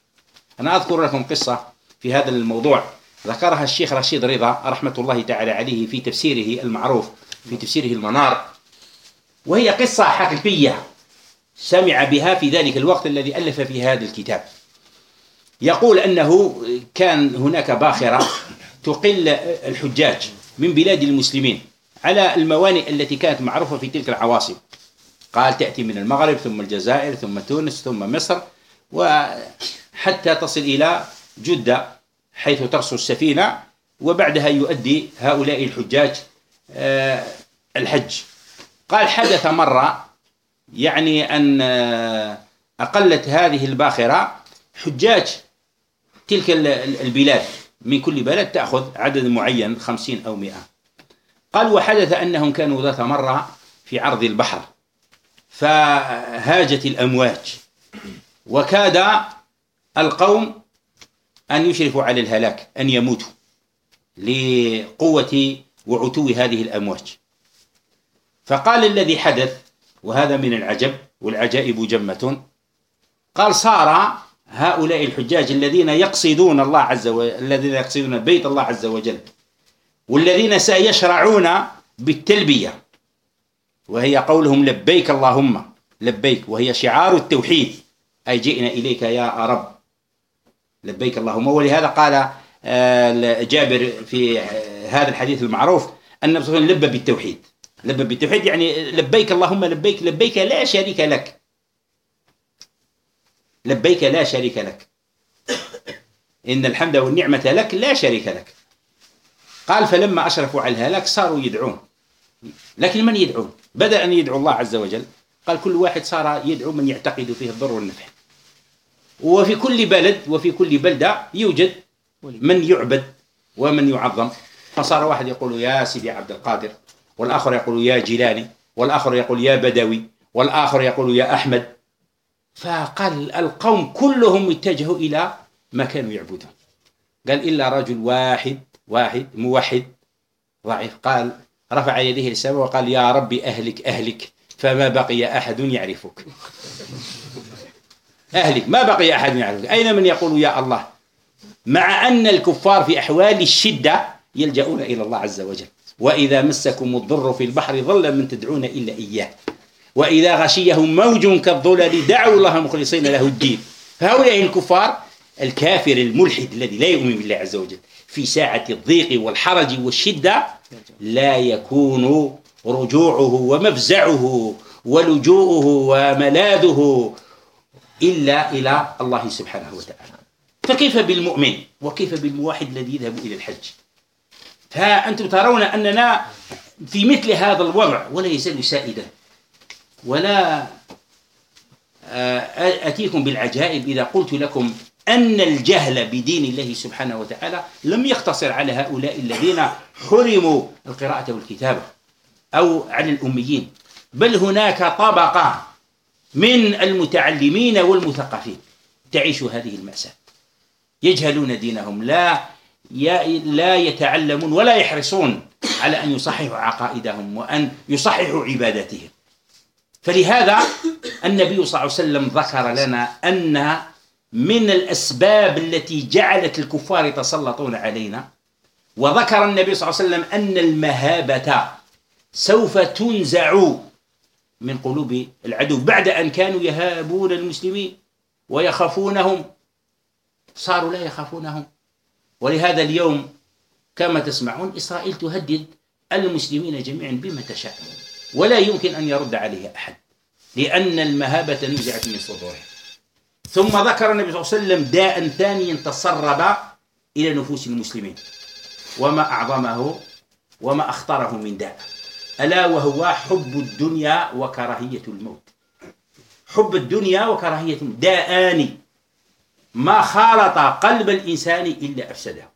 Speaker 1: أنا أذكر لكم قصة في هذا الموضوع ذكرها الشيخ رشيد رضا رحمة الله تعالى عليه في تفسيره المعروف في تفسيره المنار وهي قصة حقيقية سمع بها في ذلك الوقت الذي ألف في هذا الكتاب يقول أنه كان هناك باخرة تقل الحجاج من بلاد المسلمين على الموانئ التي كانت معروفة في تلك العواصم قال تأتي من المغرب ثم الجزائر ثم تونس ثم مصر وحتى تصل إلى جدة حيث ترسو السفينة وبعدها يؤدي هؤلاء الحجاج آه، الحج قال حدث مرة يعني أن أقلت هذه الباخرة حجاج تلك البلاد من كل بلد تأخذ عدد معين خمسين أو مئة قال وحدث أنهم كانوا ذات مرة في عرض البحر فهاجت الأمواج وكاد القوم أن يشرفوا على الهلاك أن يموتوا لقوة وعتو هذه الأمواج فقال الذي حدث وهذا من العجب والعجائب جمة قال صار هؤلاء الحجاج الذين يقصدون الله عز وجل الذين يقصدون بيت الله عز وجل والذين سيشرعون بالتلبية وهي قولهم لبيك اللهم لبيك وهي شعار التوحيد أي جئنا إليك يا رب لبيك اللهم ولهذا قال آه، جابر في آه، هذا الحديث المعروف أن لبى بالتوحيد لب بالتوحيد يعني لبيك اللهم لبيك لبيك لا شريك لك لبيك لا شريك لك إن الحمد والنعمة لك لا شريك لك قال فلما أشرفوا على الهلاك صاروا يدعون لكن من يدعون بدأ أن يدعو الله عز وجل قال كل واحد صار يدعو من يعتقد فيه الضر والنفع وفي كل بلد وفي كل بلدة يوجد من يعبد ومن يعظم فصار واحد يقول يا سيدي عبد القادر والآخر يقول يا جيلاني والآخر يقول يا بدوي والآخر يقول يا أحمد فقال القوم كلهم اتجهوا إلى ما كانوا يعبدون قال إلا رجل واحد واحد موحد ضعيف قال رفع يديه للسماء وقال يا ربي أهلك أهلك فما بقي أحد يعرفك أهلك ما بقي أحد يعرفك أين من يقول يا الله مع أن الكفار في أحوال الشدة يلجؤون إلى الله عز وجل وإذا مسكم الضر في البحر ظل من تدعون إلا إياه وإذا غشيهم موج كالظلل دعوا الله مخلصين له الدين فهؤلاء الكفار الكافر الملحد الذي لا يؤمن بالله عز وجل في ساعة الضيق والحرج والشدة لا يكون رجوعه ومفزعه ولجوءه وملاذه إلا إلى الله سبحانه وتعالى فكيف بالمؤمن وكيف بالموحد الذي يذهب إلى الحج ها أنتم ترون أننا في مثل هذا الوضع ولا يزال سائدا ولا آه، أتيكم بالعجائب إذا قلت لكم أن الجهل بدين الله سبحانه وتعالى لم يقتصر على هؤلاء الذين حرموا القراءة والكتابة أو على الأميين بل هناك طبقة من المتعلمين والمثقفين تعيش هذه المأساة يجهلون دينهم لا لا يتعلمون ولا يحرصون على أن يصححوا عقائدهم وأن يصححوا عباداتهم فلهذا النبي صلى الله عليه وسلم ذكر لنا أن من الأسباب التي جعلت الكفار يتسلطون علينا وذكر النبي صلى الله عليه وسلم أن المهابة سوف تنزع من قلوب العدو بعد أن كانوا يهابون المسلمين ويخافونهم صاروا لا يخافونهم ولهذا اليوم كما تسمعون إسرائيل تهدد المسلمين جميعا بما تشاء ولا يمكن أن يرد عليها أحد لأن المهابة نزعت من صدورها ثم ذكر النبي صلى الله عليه وسلم داء ثاني تسرب إلى نفوس المسلمين وما أعظمه وما أخطره من داء ألا وهو حب الدنيا وكراهية الموت حب الدنيا وكراهية داءان ما خالط قلب الإنسان إلا أفسده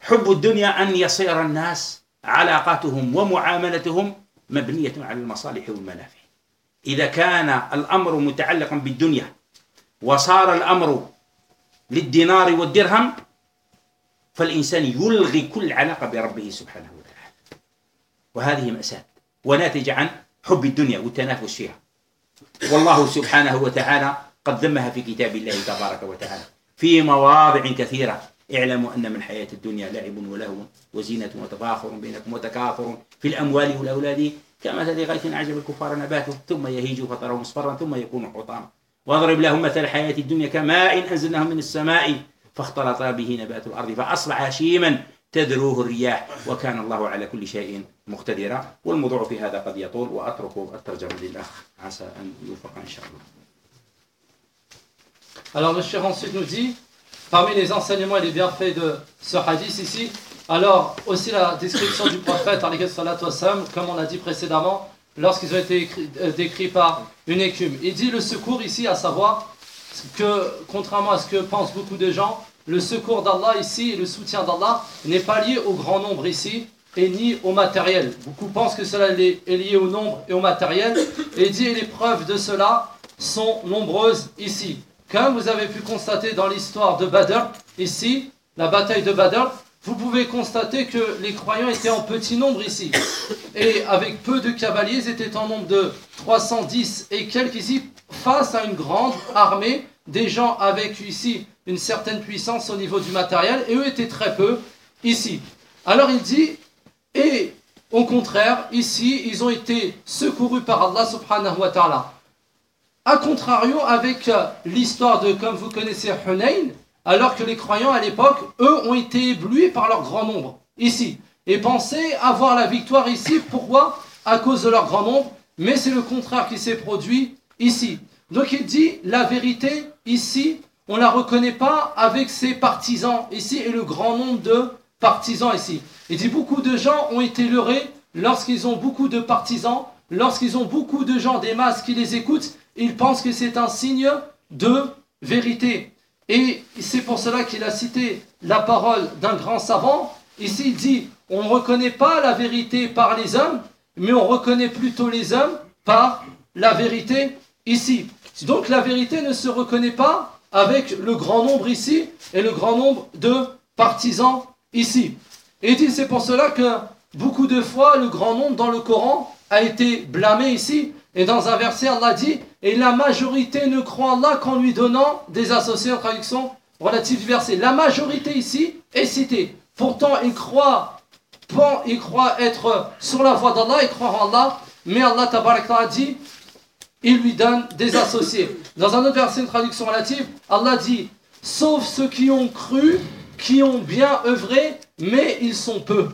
Speaker 1: حب الدنيا أن يصير الناس علاقاتهم ومعاملتهم مبنية على المصالح والمنافع إذا كان الأمر متعلقا بالدنيا وصار الأمر للدينار والدرهم فالإنسان يلغي كل علاقة بربه سبحانه وتعالى وهذه مأساة وناتج عن حب الدنيا والتنافس فيها والله سبحانه وتعالى قد ذمها في كتاب الله تبارك وتعالى في مواضع كثيرة اعلموا أن من حياة الدنيا لعب ولهو وزينة وتفاخر بينكم وتكاثر في الأموال والأولاد كمثل غيث أعجب الكفار نباته ثم يهيج فتره مصفرا ثم يكون حطاما واضرب لهم مثل الحياة الدنيا كماء أنزلناه من السماء فاختلط به نبات الأرض فأصبح هشيما تدروه الرياح وكان الله على كل شيء مقتدرا والموضوع في هذا قد يطول وأترك الترجمة للأخ عسى أن يوفق إن شاء الله
Speaker 2: Alors le cher ensuite nous dit, parmi les enseignements et les bienfaits de ce hadith ici, alors aussi la description du prophète, comme on l'a dit précédemment, lorsqu'ils ont été euh, décrits par une écume. Il dit le secours ici, à savoir que, contrairement à ce que pensent beaucoup de gens, le secours d'Allah ici et le soutien d'Allah n'est pas lié au grand nombre ici et ni au matériel. Beaucoup pensent que cela est lié au nombre et au matériel. Et dit, les preuves de cela sont nombreuses ici. Comme vous avez pu constater dans l'histoire de Badr, ici, la bataille de Badr, vous pouvez constater que les croyants étaient en petit nombre ici. Et avec peu de cavaliers, ils étaient en nombre de 310 et quelques ici, face à une grande armée, des gens avec ici une certaine puissance au niveau du matériel, et eux étaient très peu ici. Alors il dit, et au contraire, ici, ils ont été secourus par Allah subhanahu wa ta'ala. A contrario, avec euh, l'histoire de, comme vous connaissez, Hunayn, alors que les croyants à l'époque, eux, ont été éblouis par leur grand nombre, ici, et pensaient avoir la victoire ici. Pourquoi À cause de leur grand nombre, mais c'est le contraire qui s'est produit ici. Donc il dit, la vérité, ici, on ne la reconnaît pas avec ses partisans, ici, et le grand nombre de partisans, ici. Il dit, beaucoup de gens ont été leurrés lorsqu'ils ont beaucoup de partisans, lorsqu'ils ont beaucoup de gens, des masses qui les écoutent, il pense que c'est un signe de vérité. Et c'est pour cela qu'il a cité la parole d'un grand savant. Ici, il dit, on ne reconnaît pas la vérité par les hommes, mais on reconnaît plutôt les hommes par la vérité ici. Donc la vérité ne se reconnaît pas avec le grand nombre ici et le grand nombre de partisans ici. Et dit, c'est pour cela que beaucoup de fois, le grand nombre dans le Coran a été blâmé ici. Et dans un verset, Allah dit, et la majorité ne croit Allah qu'en lui donnant des associés en traduction relative du verset. La majorité ici est citée. Pourtant, il croit, quand ils croient être sur la voie d'Allah, et croient en Allah, mais Allah a dit, il lui donne des associés. Dans un autre verset, de traduction relative, Allah dit, sauf ceux qui ont cru, qui ont bien œuvré, mais ils sont peu.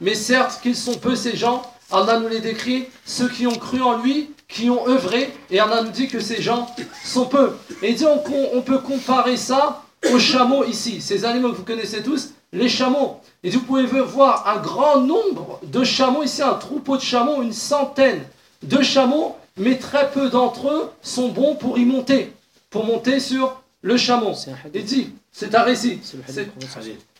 Speaker 2: Mais certes qu'ils sont peu ces gens, Allah nous les décrit, ceux qui ont cru en lui qui ont œuvré, et on nous dit que ces gens sont peu. Et il on peut comparer ça aux chameaux ici. Ces animaux que vous connaissez tous, les chameaux. Et vous pouvez voir un grand nombre de chameaux ici, un troupeau de chameaux, une centaine de chameaux, mais très peu d'entre eux sont bons pour y monter, pour monter sur le chameau. Il dit, c'est un récit.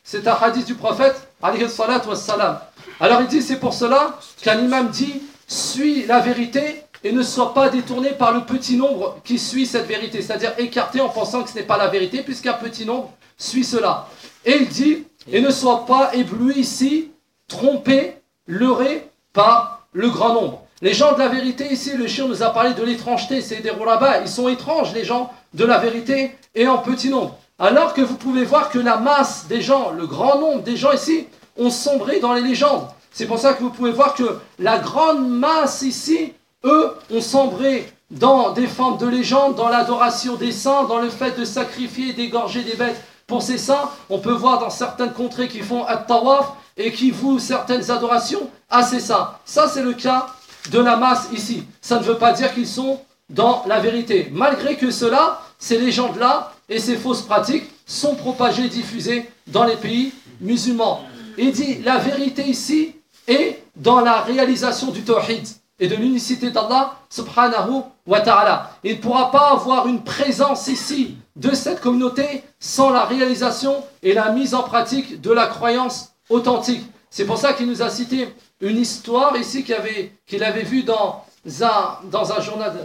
Speaker 2: C'est un hadith du prophète, Alors il dit, c'est pour cela qu'un imam dit, suis la vérité et ne sois pas détourné par le petit nombre qui suit cette vérité, c'est-à-dire écarté en pensant que ce n'est pas la vérité, puisqu'un petit nombre suit cela. Et il dit, et ne sois pas ébloui ici, trompé, leurré par le grand nombre. Les gens de la vérité ici, le chien nous a parlé de l'étrangeté, c'est des bas ils sont étranges les gens de la vérité et en petit nombre. Alors que vous pouvez voir que la masse des gens, le grand nombre des gens ici, ont sombré dans les légendes. C'est pour ça que vous pouvez voir que la grande masse ici eux ont sombré dans des formes de légendes, dans l'adoration des saints, dans le fait de sacrifier et d'égorger des bêtes pour ces saints. On peut voir dans certaines contrées qui font at-tawaf et qui vouent certaines adorations à ces saints. Ça, c'est le cas de la masse ici. Ça ne veut pas dire qu'ils sont dans la vérité. Malgré que cela, ces légendes-là et ces fausses pratiques sont propagées, diffusées dans les pays musulmans. Il dit la vérité ici est dans la réalisation du tawhid et de l'unicité d'Allah subhanahu wa ta'ala. Il ne pourra pas avoir une présence ici de cette communauté sans la réalisation et la mise en pratique de la croyance authentique. C'est pour ça qu'il nous a cité une histoire ici qu'il avait, qu'il avait vue dans un, dans un journal. De...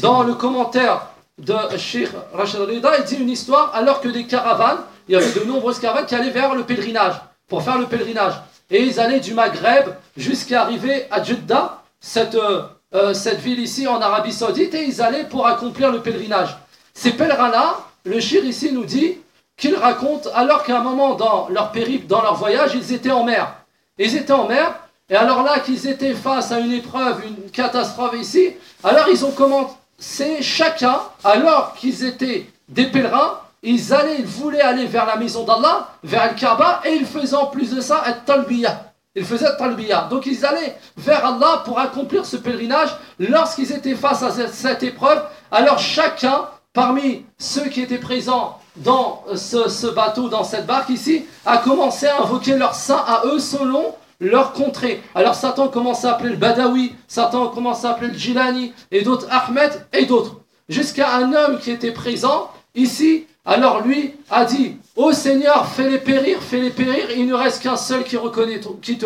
Speaker 2: Dans le commentaire de Sheikh Rachid Rida, il dit une histoire alors que des caravanes, il y avait de nombreuses caravanes qui allaient vers le pèlerinage, pour faire le pèlerinage. Et ils allaient du Maghreb jusqu'à arriver à Jeddah, cette, euh, euh, cette ville ici en Arabie Saoudite, et ils allaient pour accomplir le pèlerinage. Ces pèlerins-là, le Shir ici nous dit qu'ils racontent, alors qu'à un moment dans leur périple, dans leur voyage, ils étaient en mer. Ils étaient en mer, et alors là qu'ils étaient face à une épreuve, une catastrophe ici, alors ils ont commencé chacun, alors qu'ils étaient des pèlerins, ils allaient, ils voulaient aller vers la maison d'Allah, vers Al-Kaaba, et ils faisaient en plus de ça un talbiya. Ils faisaient talbiya. Donc ils allaient vers Allah pour accomplir ce pèlerinage. Lorsqu'ils étaient face à cette épreuve, alors chacun parmi ceux qui étaient présents dans euh, ce, bateau, dans cette barque ici, a commencé à invoquer leur saint à eux selon leur contrée. Alors Satan commence à appeler le Badawi, Satan commence à appeler le Jilani, et d'autres, Ahmed, et d'autres. Jusqu'à un homme qui était présent ici, alors lui a dit, ô Seigneur, fais-les périr, fais-les périr, il ne reste qu'un seul qui, te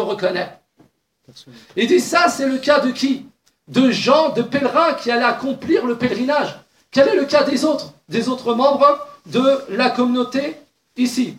Speaker 2: reconnaît. Il dit, ça c'est le cas de qui De gens, de pèlerins qui allaient accomplir le pèlerinage. Quel est le cas des autres Des autres membres de la communauté ici.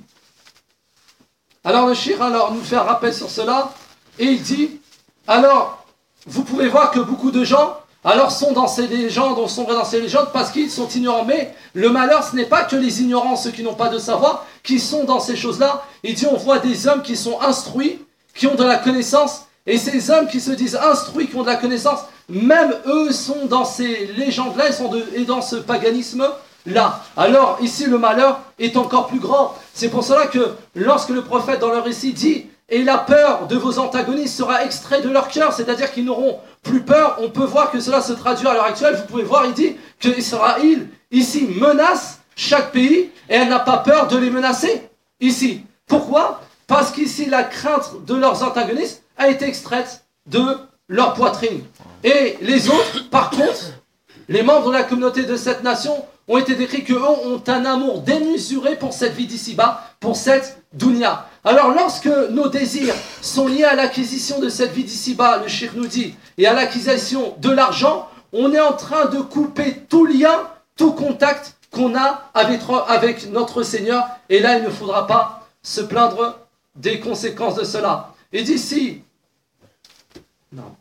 Speaker 2: Alors le chir alors nous fait un rappel sur cela, et il dit, alors vous pouvez voir que beaucoup de gens alors sont dans ces légendes, on sont dans ces légendes parce qu'ils sont ignorants. Mais le malheur, ce n'est pas que les ignorants, ceux qui n'ont pas de savoir, qui sont dans ces choses-là. Il dit, on voit des hommes qui sont instruits, qui ont de la connaissance. Et ces hommes qui se disent instruits, qui ont de la connaissance, même eux sont dans ces légendes-là, sont et dans ce paganisme-là. Alors ici, le malheur est encore plus grand. C'est pour cela que lorsque le prophète, dans le récit, dit et la peur de vos antagonistes sera extraite de leur cœur, c'est-à-dire qu'ils n'auront plus peur. On peut voir que cela se traduit à l'heure actuelle. Vous pouvez voir, il dit que Israël, ici, menace chaque pays et elle n'a pas peur de les menacer, ici. Pourquoi Parce qu'ici, la crainte de leurs antagonistes a été extraite de leur poitrine. Et les autres, par contre, les membres de la communauté de cette nation ont été décrits qu'eux ont un amour démesuré pour cette vie d'ici-bas, pour cette dunya. Alors lorsque nos désirs sont liés à l'acquisition de cette vie d'ici-bas, le shir nous dit, et à l'acquisition de l'argent, on est en train de couper tout lien, tout contact qu'on a avec, notre Seigneur. Et là, il ne faudra pas se plaindre des conséquences de cela. Et d'ici...
Speaker 1: Non.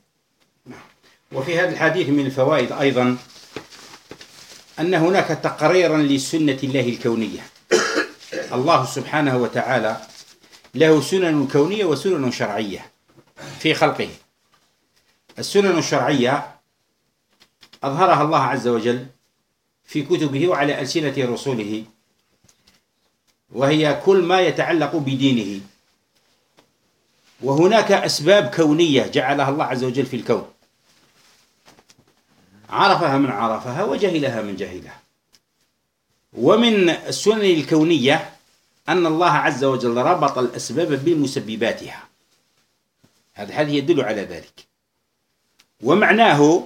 Speaker 1: subhanahu wa ta'ala... له سنن كونية وسنن شرعية في خلقه السنن الشرعية أظهرها الله عز وجل في كتبه وعلى ألسنة رسوله وهي كل ما يتعلق بدينه وهناك أسباب كونية جعلها الله عز وجل في الكون عرفها من عرفها وجهلها من جهلها ومن السنن الكونية أن الله عز وجل ربط الأسباب بمسبباتها هذا الحديث يدل على ذلك ومعناه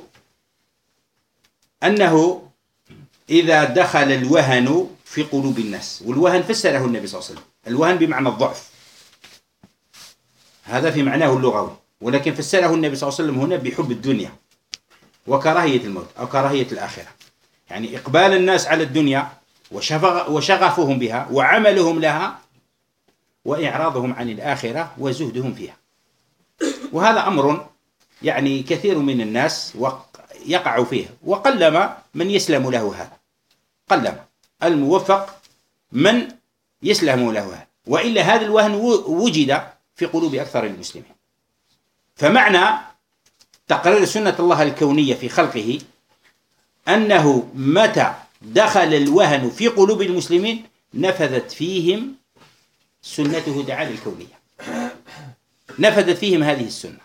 Speaker 1: أنه إذا دخل الوهن في قلوب الناس والوهن فسره النبي صلى الله عليه وسلم الوهن بمعنى الضعف هذا في معناه اللغوي ولكن فسره النبي صلى الله عليه وسلم هنا بحب الدنيا وكراهية الموت أو كراهية الآخرة يعني إقبال الناس على الدنيا وشغفهم بها وعملهم لها وإعراضهم عن الآخرة وزهدهم فيها وهذا أمر يعني كثير من الناس يقع فيه وقلما من يسلم له هذا قلما الموفق من يسلم له هذا وإلا هذا الوهن وجد في قلوب أكثر المسلمين فمعنى تقرير سنة الله الكونية في خلقه أنه متى دخل الوهن في قلوب المسلمين نفذت فيهم سنته تعالى الكونية نفذت فيهم هذه السنة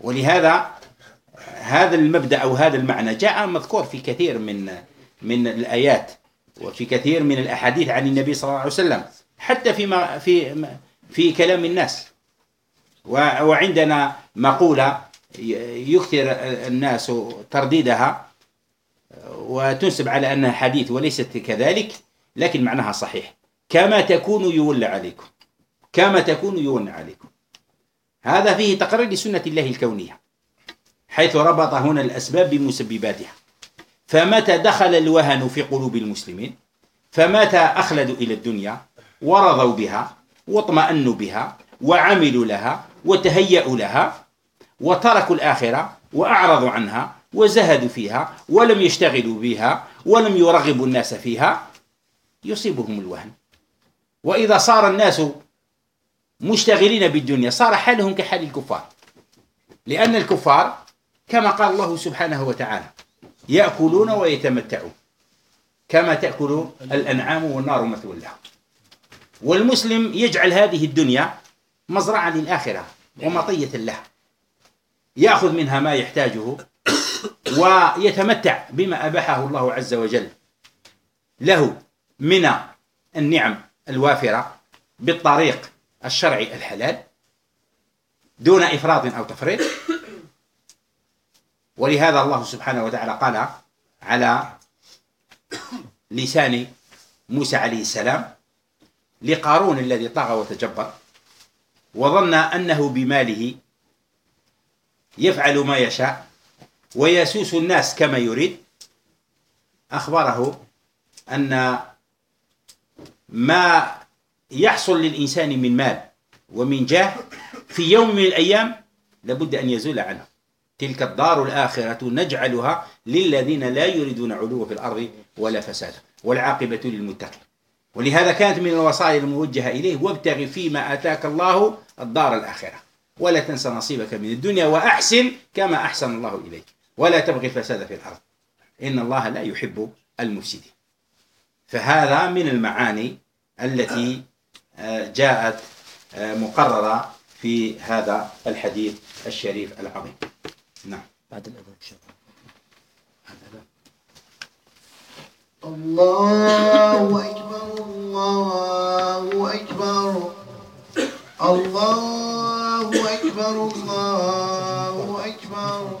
Speaker 1: ولهذا هذا المبدأ أو هذا المعنى جاء مذكور في كثير من من الآيات وفي كثير من الأحاديث عن النبي صلى الله عليه وسلم حتى فيما في في كلام الناس وعندنا مقولة يكثر الناس ترديدها وتنسب على أنها حديث وليست كذلك لكن معناها صحيح كما تكون يولى عليكم كما تكون يولى عليكم هذا فيه تقرير لسنة الله الكونية حيث ربط هنا الأسباب بمسبباتها فمتى دخل الوهن في قلوب المسلمين فمتى أخلدوا إلى الدنيا ورضوا بها واطمأنوا بها وعملوا لها وتهيأوا لها وتركوا الآخرة وأعرضوا عنها وزهدوا فيها ولم يشتغلوا بها ولم يرغبوا الناس فيها يصيبهم الوهن وإذا صار الناس مشتغلين بالدنيا صار حالهم كحال الكفار لأن الكفار كما قال الله سبحانه وتعالى يأكلون ويتمتعون كما تأكل الأنعام والنار مثوى لها والمسلم يجعل هذه الدنيا مزرعة للآخرة ومطية لها يأخذ منها ما يحتاجه ويتمتع بما أباحه الله عز وجل له من النعم الوافرة بالطريق الشرعي الحلال دون إفراط أو تفريط ولهذا الله سبحانه وتعالى قال على لسان موسى عليه السلام لقارون الذي طغى وتجبر وظن أنه بماله يفعل ما يشاء ويسوس الناس كما يريد أخبره أن ما يحصل للإنسان من مال ومن جاه في يوم من الأيام لابد أن يزول عنه تلك الدار الآخرة نجعلها للذين لا يريدون علوا في الأرض ولا فسادا والعاقبة للمتقين ولهذا كانت من الوصايا الموجهة إليه وابتغ فيما آتاك الله الدار الآخرة ولا تنس نصيبك من الدنيا وأحسن كما أحسن الله إليك ولا تبغي الفساد في الأرض إن الله لا يحب المفسدين فهذا من المعاني التي آه، جاءت آه، مقررة في هذا الحديث الشريف العظيم نعم بعد الأذان
Speaker 3: الله أكبر الله أكبر الله أكبر الله أكبر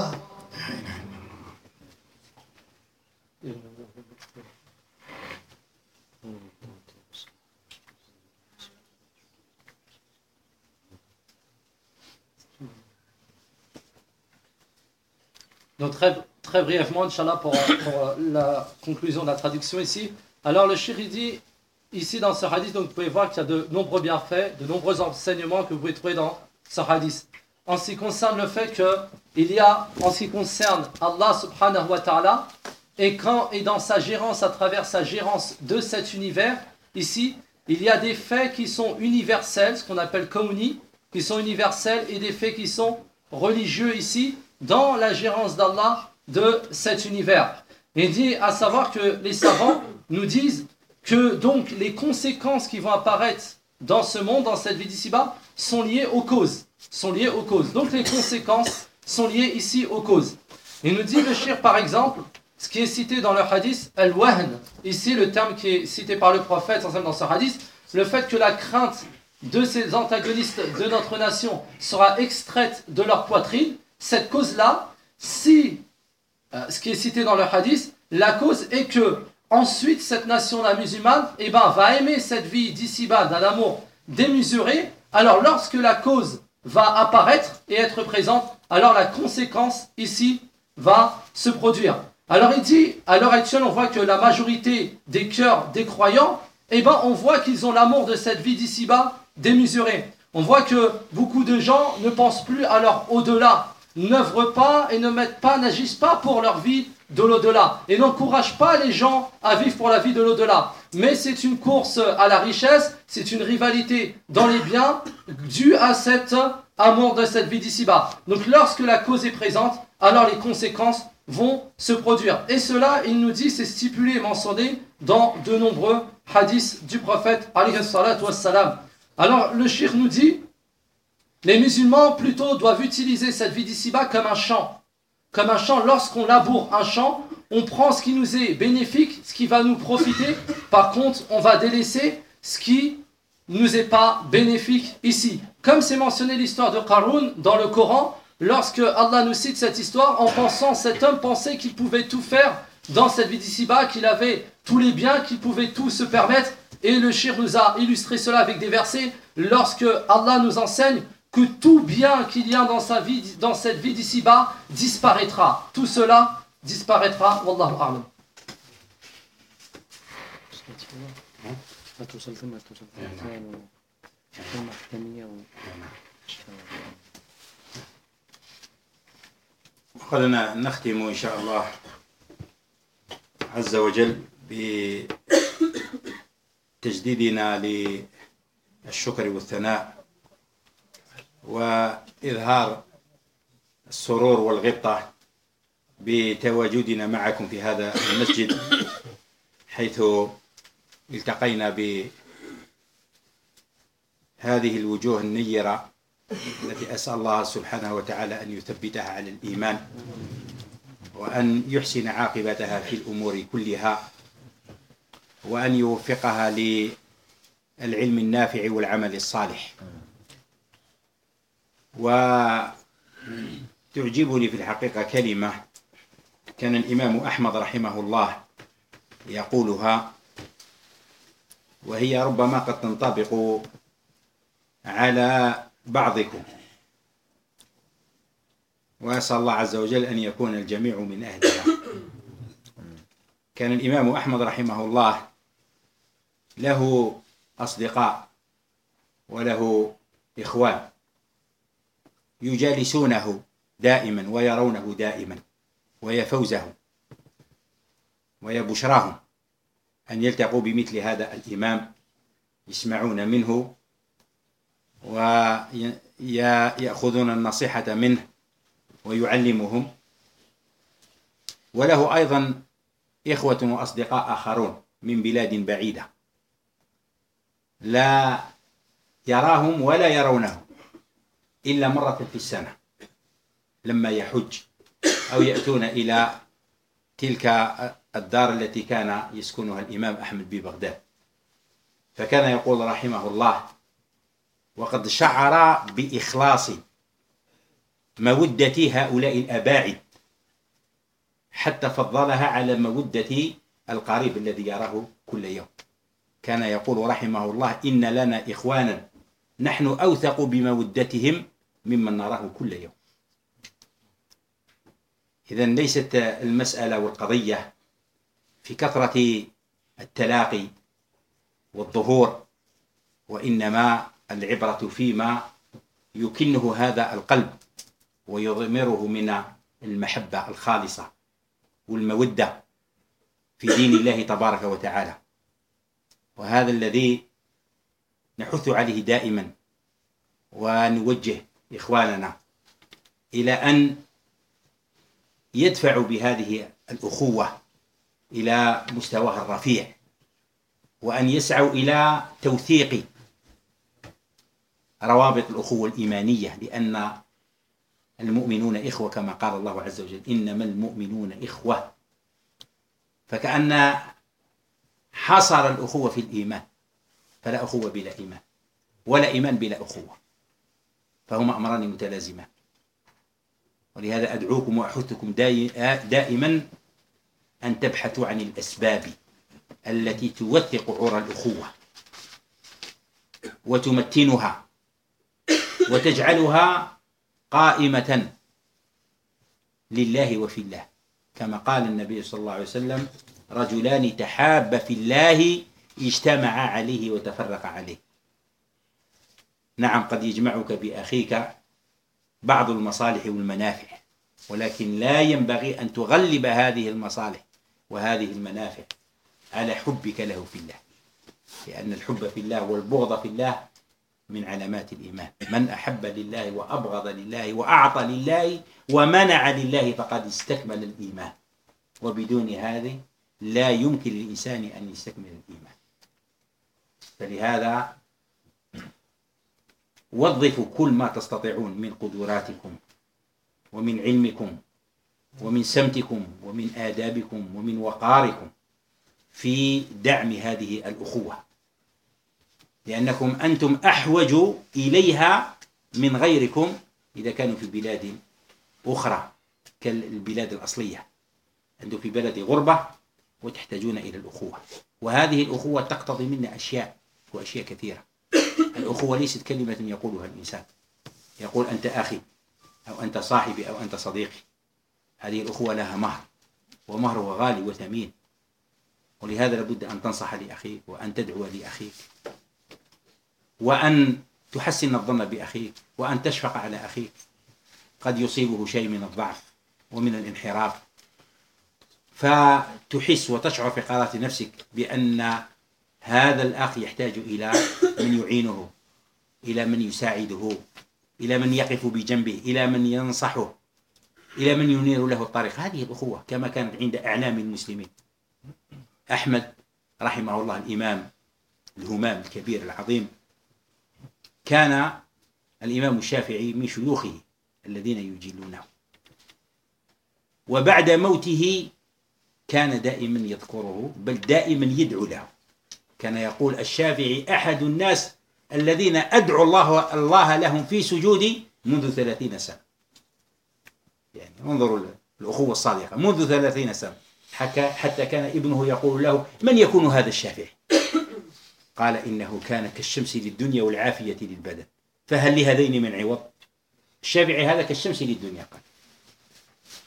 Speaker 2: Donc très, très brièvement, Inch'Allah, pour, pour, euh, la conclusion de la traduction ici. Alors le shir dit, ici dans ce hadith, donc vous pouvez voir qu'il y a de nombreux bienfaits, de nombreux enseignements que vous pouvez trouver dans ce hadith. En ce qui concerne le fait que il y a, en ce qui concerne Allah subhanahu wa ta'ala, et quand et dans sa gérance, à travers sa gérance de cet univers, ici, il y a des faits qui sont universels, ce qu'on appelle kauni, qui sont universels, et des faits qui sont religieux ici, dans la gérance d'Allah de cet univers. Et dit à savoir que les savants nous disent que donc les conséquences qui vont apparaître dans ce monde, dans cette vie d'ici-bas, sont liées aux causes. Sont liées aux causes. Donc les conséquences sont liées ici aux causes. Et nous dit le shir par exemple, ce qui est cité dans le hadith, al-wahn. Ici le terme qui est cité par le prophète dans ce hadith, le fait que la crainte de ces antagonistes de notre nation sera extraite de leur poitrine, cette cause-là, si, euh, ce qui est cité dans le hadith, la cause est que ensuite cette nation, là musulmane, eh ben, va aimer cette vie d'ici-bas d'un amour démesuré, alors lorsque la cause va apparaître et être présente, alors la conséquence ici va se produire. Alors il dit, à l'heure actuelle, on voit que la majorité des cœurs des croyants, eh ben, on voit qu'ils ont l'amour de cette vie d'ici-bas démesuré. On voit que beaucoup de gens ne pensent plus à au-delà, n'œuvrent pas et ne mettent pas, n'agissent pas pour leur vie de l'au-delà et n'encouragent pas les gens à vivre pour la vie de l'au-delà. Mais c'est une course à la richesse, c'est une rivalité dans les biens due à cet amour de cette vie d'ici-bas. Donc lorsque la cause est présente, alors les conséquences vont se produire. Et cela, il nous dit, c'est stipulé et mentionné dans de nombreux hadiths du prophète. Alors le shir nous dit, les musulmans, plutôt, doivent utiliser cette vie d'ici-bas comme un champ. Comme un champ, lorsqu'on laboure un champ, on prend ce qui nous est bénéfique, ce qui va nous profiter. Par contre, on va délaisser ce qui nous est pas bénéfique ici. Comme c'est mentionné l'histoire de Qarun dans le Coran, lorsque Allah nous cite cette histoire, en pensant, cet homme pensait qu'il pouvait tout faire dans cette vie d'ici-bas, qu'il avait tous les biens, qu'il pouvait tout se permettre. Et le Shir nous a illustré cela avec des versets. Lorsque Allah nous enseigne que tout bien qu'il y a dans, sa vie, dans cette vie d'ici-bas disparaîtra. Tout cela disparaîtra. Wallahu a'lam.
Speaker 1: وقدنا نختم إن شاء الله عز وجل بتجديدنا للشكر والثناء وإظهار السرور والغبطة بتواجدنا معكم في هذا المسجد حيث التقينا بهذه الوجوه النيرة التي أسأل الله سبحانه وتعالى أن يثبتها على الإيمان وأن يحسن عاقبتها في الأمور كلها وأن يوفقها للعلم النافع والعمل الصالح وتعجبني في الحقيقة كلمة كان الإمام أحمد رحمه الله يقولها وهي ربما قد تنطبق على بعضكم وأسأل الله عز وجل أن يكون الجميع من أهلها كان الإمام أحمد رحمه الله له أصدقاء وله إخوان يجالسونه دائما ويرونه دائما ويا فوزهم ويا بشراهم أن يلتقوا بمثل هذا الإمام يسمعون منه ويأخذون النصيحة منه ويعلمهم وله أيضا إخوة وأصدقاء آخرون من بلاد بعيدة لا يراهم ولا يرونه إلا مرة في السنة لما يحج أو يأتون إلى تلك الدار التي كان يسكنها الإمام أحمد ببغداد فكان يقول رحمه الله وقد شعر بإخلاص مودة هؤلاء الأباعد حتى فضلها على مودة القريب الذي يراه كل يوم كان يقول رحمه الله إن لنا إخوانا نحن أوثق بمودتهم ممن نراه كل يوم إذا ليست المسألة والقضية في كثرة التلاقي والظهور وإنما العبرة فيما يكنه هذا القلب ويضمره من المحبة الخالصة والمودة في دين الله تبارك وتعالى وهذا الذي نحث عليه دائما ونوجه إخواننا إلى أن يدفعوا بهذه الأخوة إلى مستواها الرفيع وأن يسعوا إلى توثيق روابط الأخوة الإيمانية لأن المؤمنون إخوة كما قال الله عز وجل إنما المؤمنون إخوة فكأن حصر الأخوة في الإيمان فلا أخوة بلا إيمان ولا إيمان بلا أخوة فهما أمران متلازمان ولهذا أدعوكم وأحثكم دائما أن تبحثوا عن الأسباب التي توثق عرى الأخوة وتمتنها وتجعلها قائمة لله وفي الله كما قال النبي صلى الله عليه وسلم رجلان تحاب في الله اجتمع عليه وتفرق عليه نعم قد يجمعك بأخيك بعض المصالح والمنافع ولكن لا ينبغي أن تغلب هذه المصالح وهذه المنافع على حبك له في الله لأن الحب في الله والبغض في الله من علامات الإيمان من أحب لله وأبغض لله وأعطى لله ومنع لله فقد استكمل الإيمان وبدون هذه لا يمكن للإنسان أن يستكمل الإيمان فلهذا وظفوا كل ما تستطيعون من قدراتكم ومن علمكم ومن سمتكم ومن آدابكم ومن وقاركم في دعم هذه الأخوة لأنكم أنتم أحوج إليها من غيركم إذا كانوا في بلاد أخرى كالبلاد الأصلية أنتم في بلد غربة وتحتاجون إلى الأخوة وهذه الأخوة تقتضي منا أشياء وأشياء كثيرة الأخوة ليست كلمة يقولها الإنسان يقول أنت أخي أو أنت صاحبي أو أنت صديقي هذه الأخوة لها مهر ومهرها غالي وثمين ولهذا لابد أن تنصح لأخيك وأن تدعو لأخيك وأن تحسن الظن بأخيك وأن تشفق على أخيك قد يصيبه شيء من الضعف ومن الانحراف فتحس وتشعر في قرارة نفسك بأن هذا الأخ يحتاج إلى من يعينه إلى من يساعده إلى من يقف بجنبه إلى من ينصحه إلى من ينير له الطريق هذه الأخوة كما كانت عند أعلام المسلمين أحمد رحمه الله الإمام الهمام الكبير العظيم كان الإمام الشافعي من شيوخه الذين يجلونه وبعد موته كان دائما يذكره بل دائما يدعو له كان يقول الشافعي أحد الناس الذين أدعو الله الله لهم في سجودي منذ ثلاثين سنة يعني انظروا الأخوة الصادقة منذ ثلاثين سنة حكى حتى كان ابنه يقول له من يكون هذا الشافعي قال إنه كان كالشمس للدنيا والعافية للبدن فهل لهذين من عوض الشافعي هذا كالشمس للدنيا قال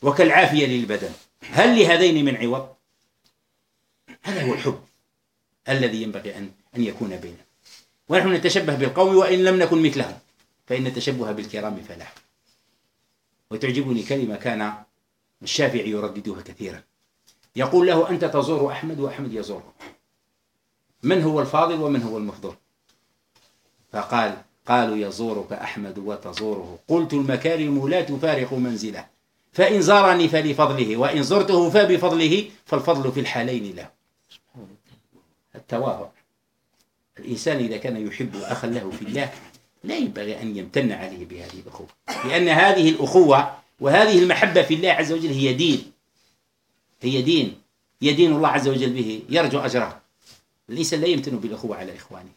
Speaker 1: وكالعافية للبدن هل لهذين من عوض هذا هو الحب الذي ينبغي أن أن يكون بيننا ونحن نتشبه بالقوم وإن لم نكن مثلهم فإن التشبه بالكرام فلاح وتعجبني كلمة كان الشافعي يرددها كثيرا يقول له أنت تزور أحمد وأحمد يزوره من هو الفاضل ومن هو المفضل فقال قالوا يزورك أحمد وتزوره قلت المكارم لا تفارق منزله فإن زارني فلفضله وإن زرته فبفضله فالفضل في الحالين له التواضع الإنسان إذا كان يحب أخا له في الله لا ينبغي أن يمتن عليه بهذه الأخوة لأن هذه الأخوة وهذه المحبة في الله عز وجل هي دين هي دين يدين الله عز وجل به يرجو أجره الإنسان لا يمتن بالأخوة على إخوانه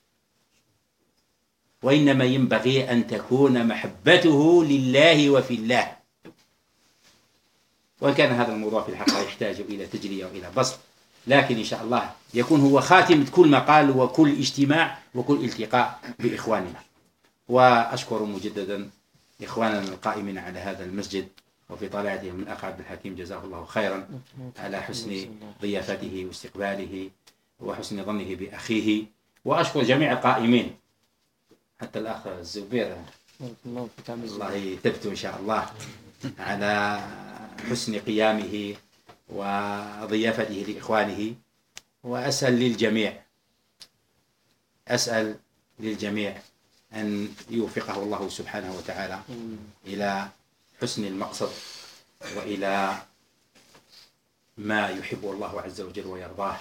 Speaker 1: وإنما ينبغي أن تكون محبته لله وفي الله وإن كان هذا الموضوع في الحقيقة يحتاج إلى تجلية وإلى بسط لكن إن شاء الله يكون هو خاتمة كل مقال وكل اجتماع وكل التقاء بإخواننا وأشكر مجددا إخواننا القائمين على هذا المسجد وفي طلعتهم الأخ عبد الحكيم جزاه الله خيرا على حسن ضيافته واستقباله وحسن ظنه بأخيه وأشكر جميع القائمين حتى الأخ الزبير الله يثبته إن شاء الله على حسن قيامه وضيافته لإخوانه وأسأل للجميع أسأل للجميع أن يوفقه الله سبحانه وتعالى إلى حسن المقصد وإلى ما يحب الله عز وجل ويرضاه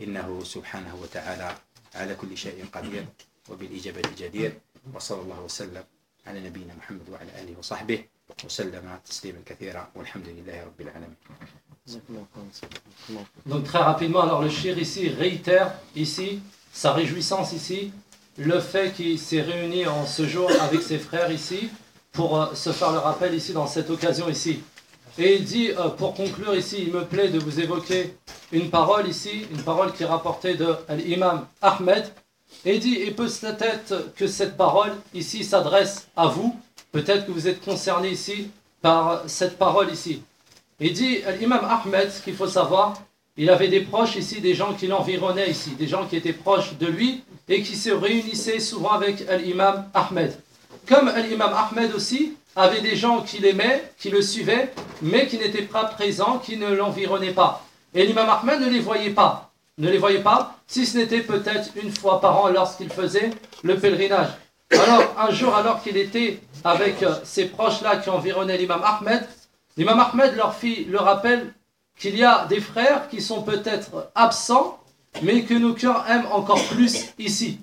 Speaker 1: إنه سبحانه وتعالى على كل شيء قدير وبالإجابة جدير وصلى الله وسلم على نبينا محمد وعلى آله وصحبه وسلم تسليما كثيرا
Speaker 2: والحمد لله رب العالمين Donc très rapidement, alors le shir ici réitère ici sa réjouissance ici, le fait qu'il s'est réuni en ce jour avec ses frères ici pour euh, se faire le rappel ici dans cette occasion ici. Et il dit, euh, pour conclure ici, il me plaît de vous évoquer une parole ici, une parole qui est rapportée de l'imam Ahmed. Et il dit, il peut la tête que cette parole ici s'adresse à vous, peut-être que vous êtes concerné ici par cette parole ici. Il dit, l'imam Ahmed, ce qu'il faut savoir, il avait des proches ici, des gens qui l'environnaient ici, des gens qui étaient proches de lui et qui se réunissaient souvent avec l'imam Ahmed. Comme l'imam Ahmed aussi avait des gens qui l'aimaient, qui le suivaient, mais qui n'étaient pas présents, qui ne l'environnaient pas. Et l'imam Ahmed ne les voyait pas, ne les voyait pas, si ce n'était peut-être une fois par an lorsqu'il faisait le pèlerinage. Alors, un jour, alors qu'il était avec euh, ses proches-là qui environnaient l'imam Ahmed, L'imam Ahmed leur fit le rappel qu'il y a des frères qui sont peut-être absents, mais que nos cœurs aiment encore plus ici.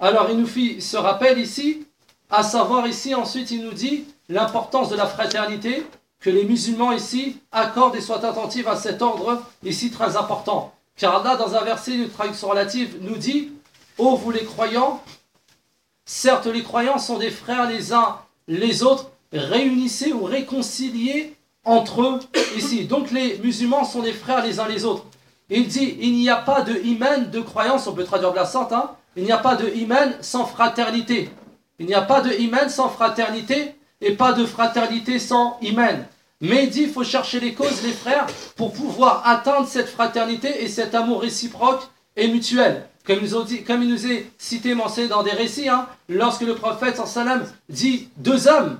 Speaker 2: Alors il nous fit ce rappel ici, à savoir ici ensuite il nous dit l'importance de la fraternité, que les musulmans ici accordent et soient attentifs à cet ordre ici très important. Car Allah, dans un verset de traduction relative, nous dit Ô vous les croyants, certes les croyants sont des frères les uns les autres réunissez ou réconciliez entre eux ici. Donc les musulmans sont des frères les uns les autres. il dit, il n'y a pas de iman, de croyance, on peut traduire de la hein. il n'y a pas de iman sans fraternité. Il n'y a pas de iman sans fraternité et pas de fraternité sans iman. Mais il dit, il faut chercher les causes, les frères, pour pouvoir atteindre cette fraternité et cet amour réciproque et mutuel. Comme il nous, dit, comme nous est cité, mentionné dans des récits, hein, lorsque le prophète sallam dit deux hommes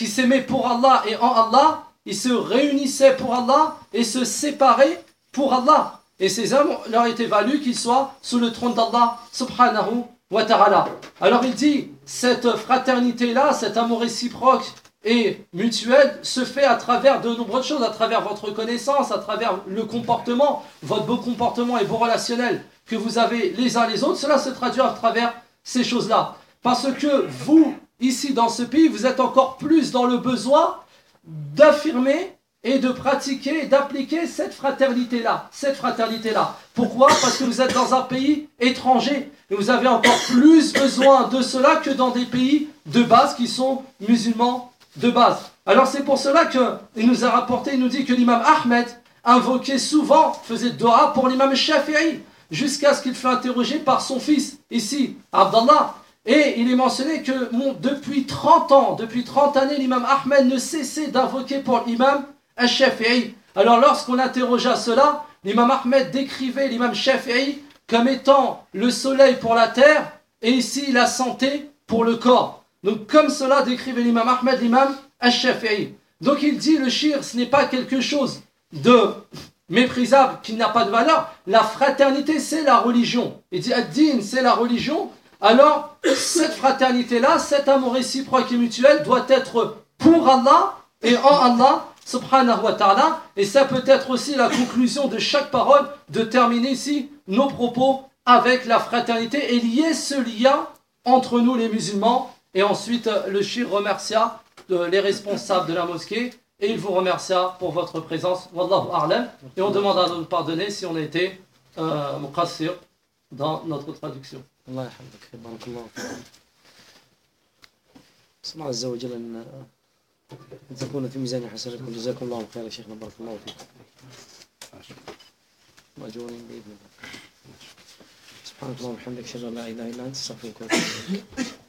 Speaker 2: qui s'aimaient pour Allah et en Allah, ils se réunissaient pour Allah et se séparaient pour Allah. Et ces hommes leur était valu qu'ils soient sous le trône d'Allah, subhanahu wa ta'ala. Alors il dit, cette fraternité-là, cet amour réciproque et mutuel se fait à travers de nombreuses choses, à travers votre connaissance, à travers le comportement, votre beau comportement et vos relationnels que vous avez les uns les autres. Cela se traduit à travers ces choses-là. Parce que vous, ici dans ce pays, vous êtes encore plus dans le besoin d'affirmer et de pratiquer, d'appliquer cette fraternité-là. Cette fraternité-là. Pourquoi Parce que vous êtes dans un pays étranger et vous avez encore plus besoin de cela que dans des pays de base qui sont musulmans de base. Alors c'est pour cela qu'il nous a rapporté, il nous dit que l'imam Ahmed invoquait souvent, faisait dua pour l'imam Shafi'i, jusqu'à ce qu'il fût interrogé par son fils, ici, Abdallah, et il est mentionné que depuis 30 ans, depuis 30 années, l'imam Ahmed ne cessait d'invoquer pour l'imam Shafi'i. Alors lorsqu'on interrogea cela, l'imam Ahmed décrivait l'imam chef Shafi'i comme étant le soleil pour la terre et ici la santé pour le corps. Donc comme cela décrivait l'imam Ahmed, l'imam Shafi'i. Donc il dit le chir ce n'est pas quelque chose de méprisable qui n'a pas de valeur. La fraternité, c'est la religion. Il dit ad-din, c'est la religion alors, cette fraternité-là, cet amour réciproque et mutuel doit être pour Allah et en Allah, subhanahu wa ta'ala. Et ça peut être aussi la conclusion de chaque parole, de terminer ici nos propos avec la fraternité et lier ce lien entre nous les musulmans. Et ensuite, le shir remercia les responsables de la mosquée et il vous remercia pour votre présence. Wallahu a'lam. Et on demande à nous pardonner si on a été euh, dans notre traduction. الله يحفظك بارك الله فيك نسأل الله عز وجل أن تكون في ميزان حسناتكم جزاكم الله خيرا شيخنا بارك الله فيك ماجورين بإذن الله
Speaker 3: سبحانك اللهم وبحمدك أشهد أن لا إله إلا أنت أستغفرك وأتوب إليك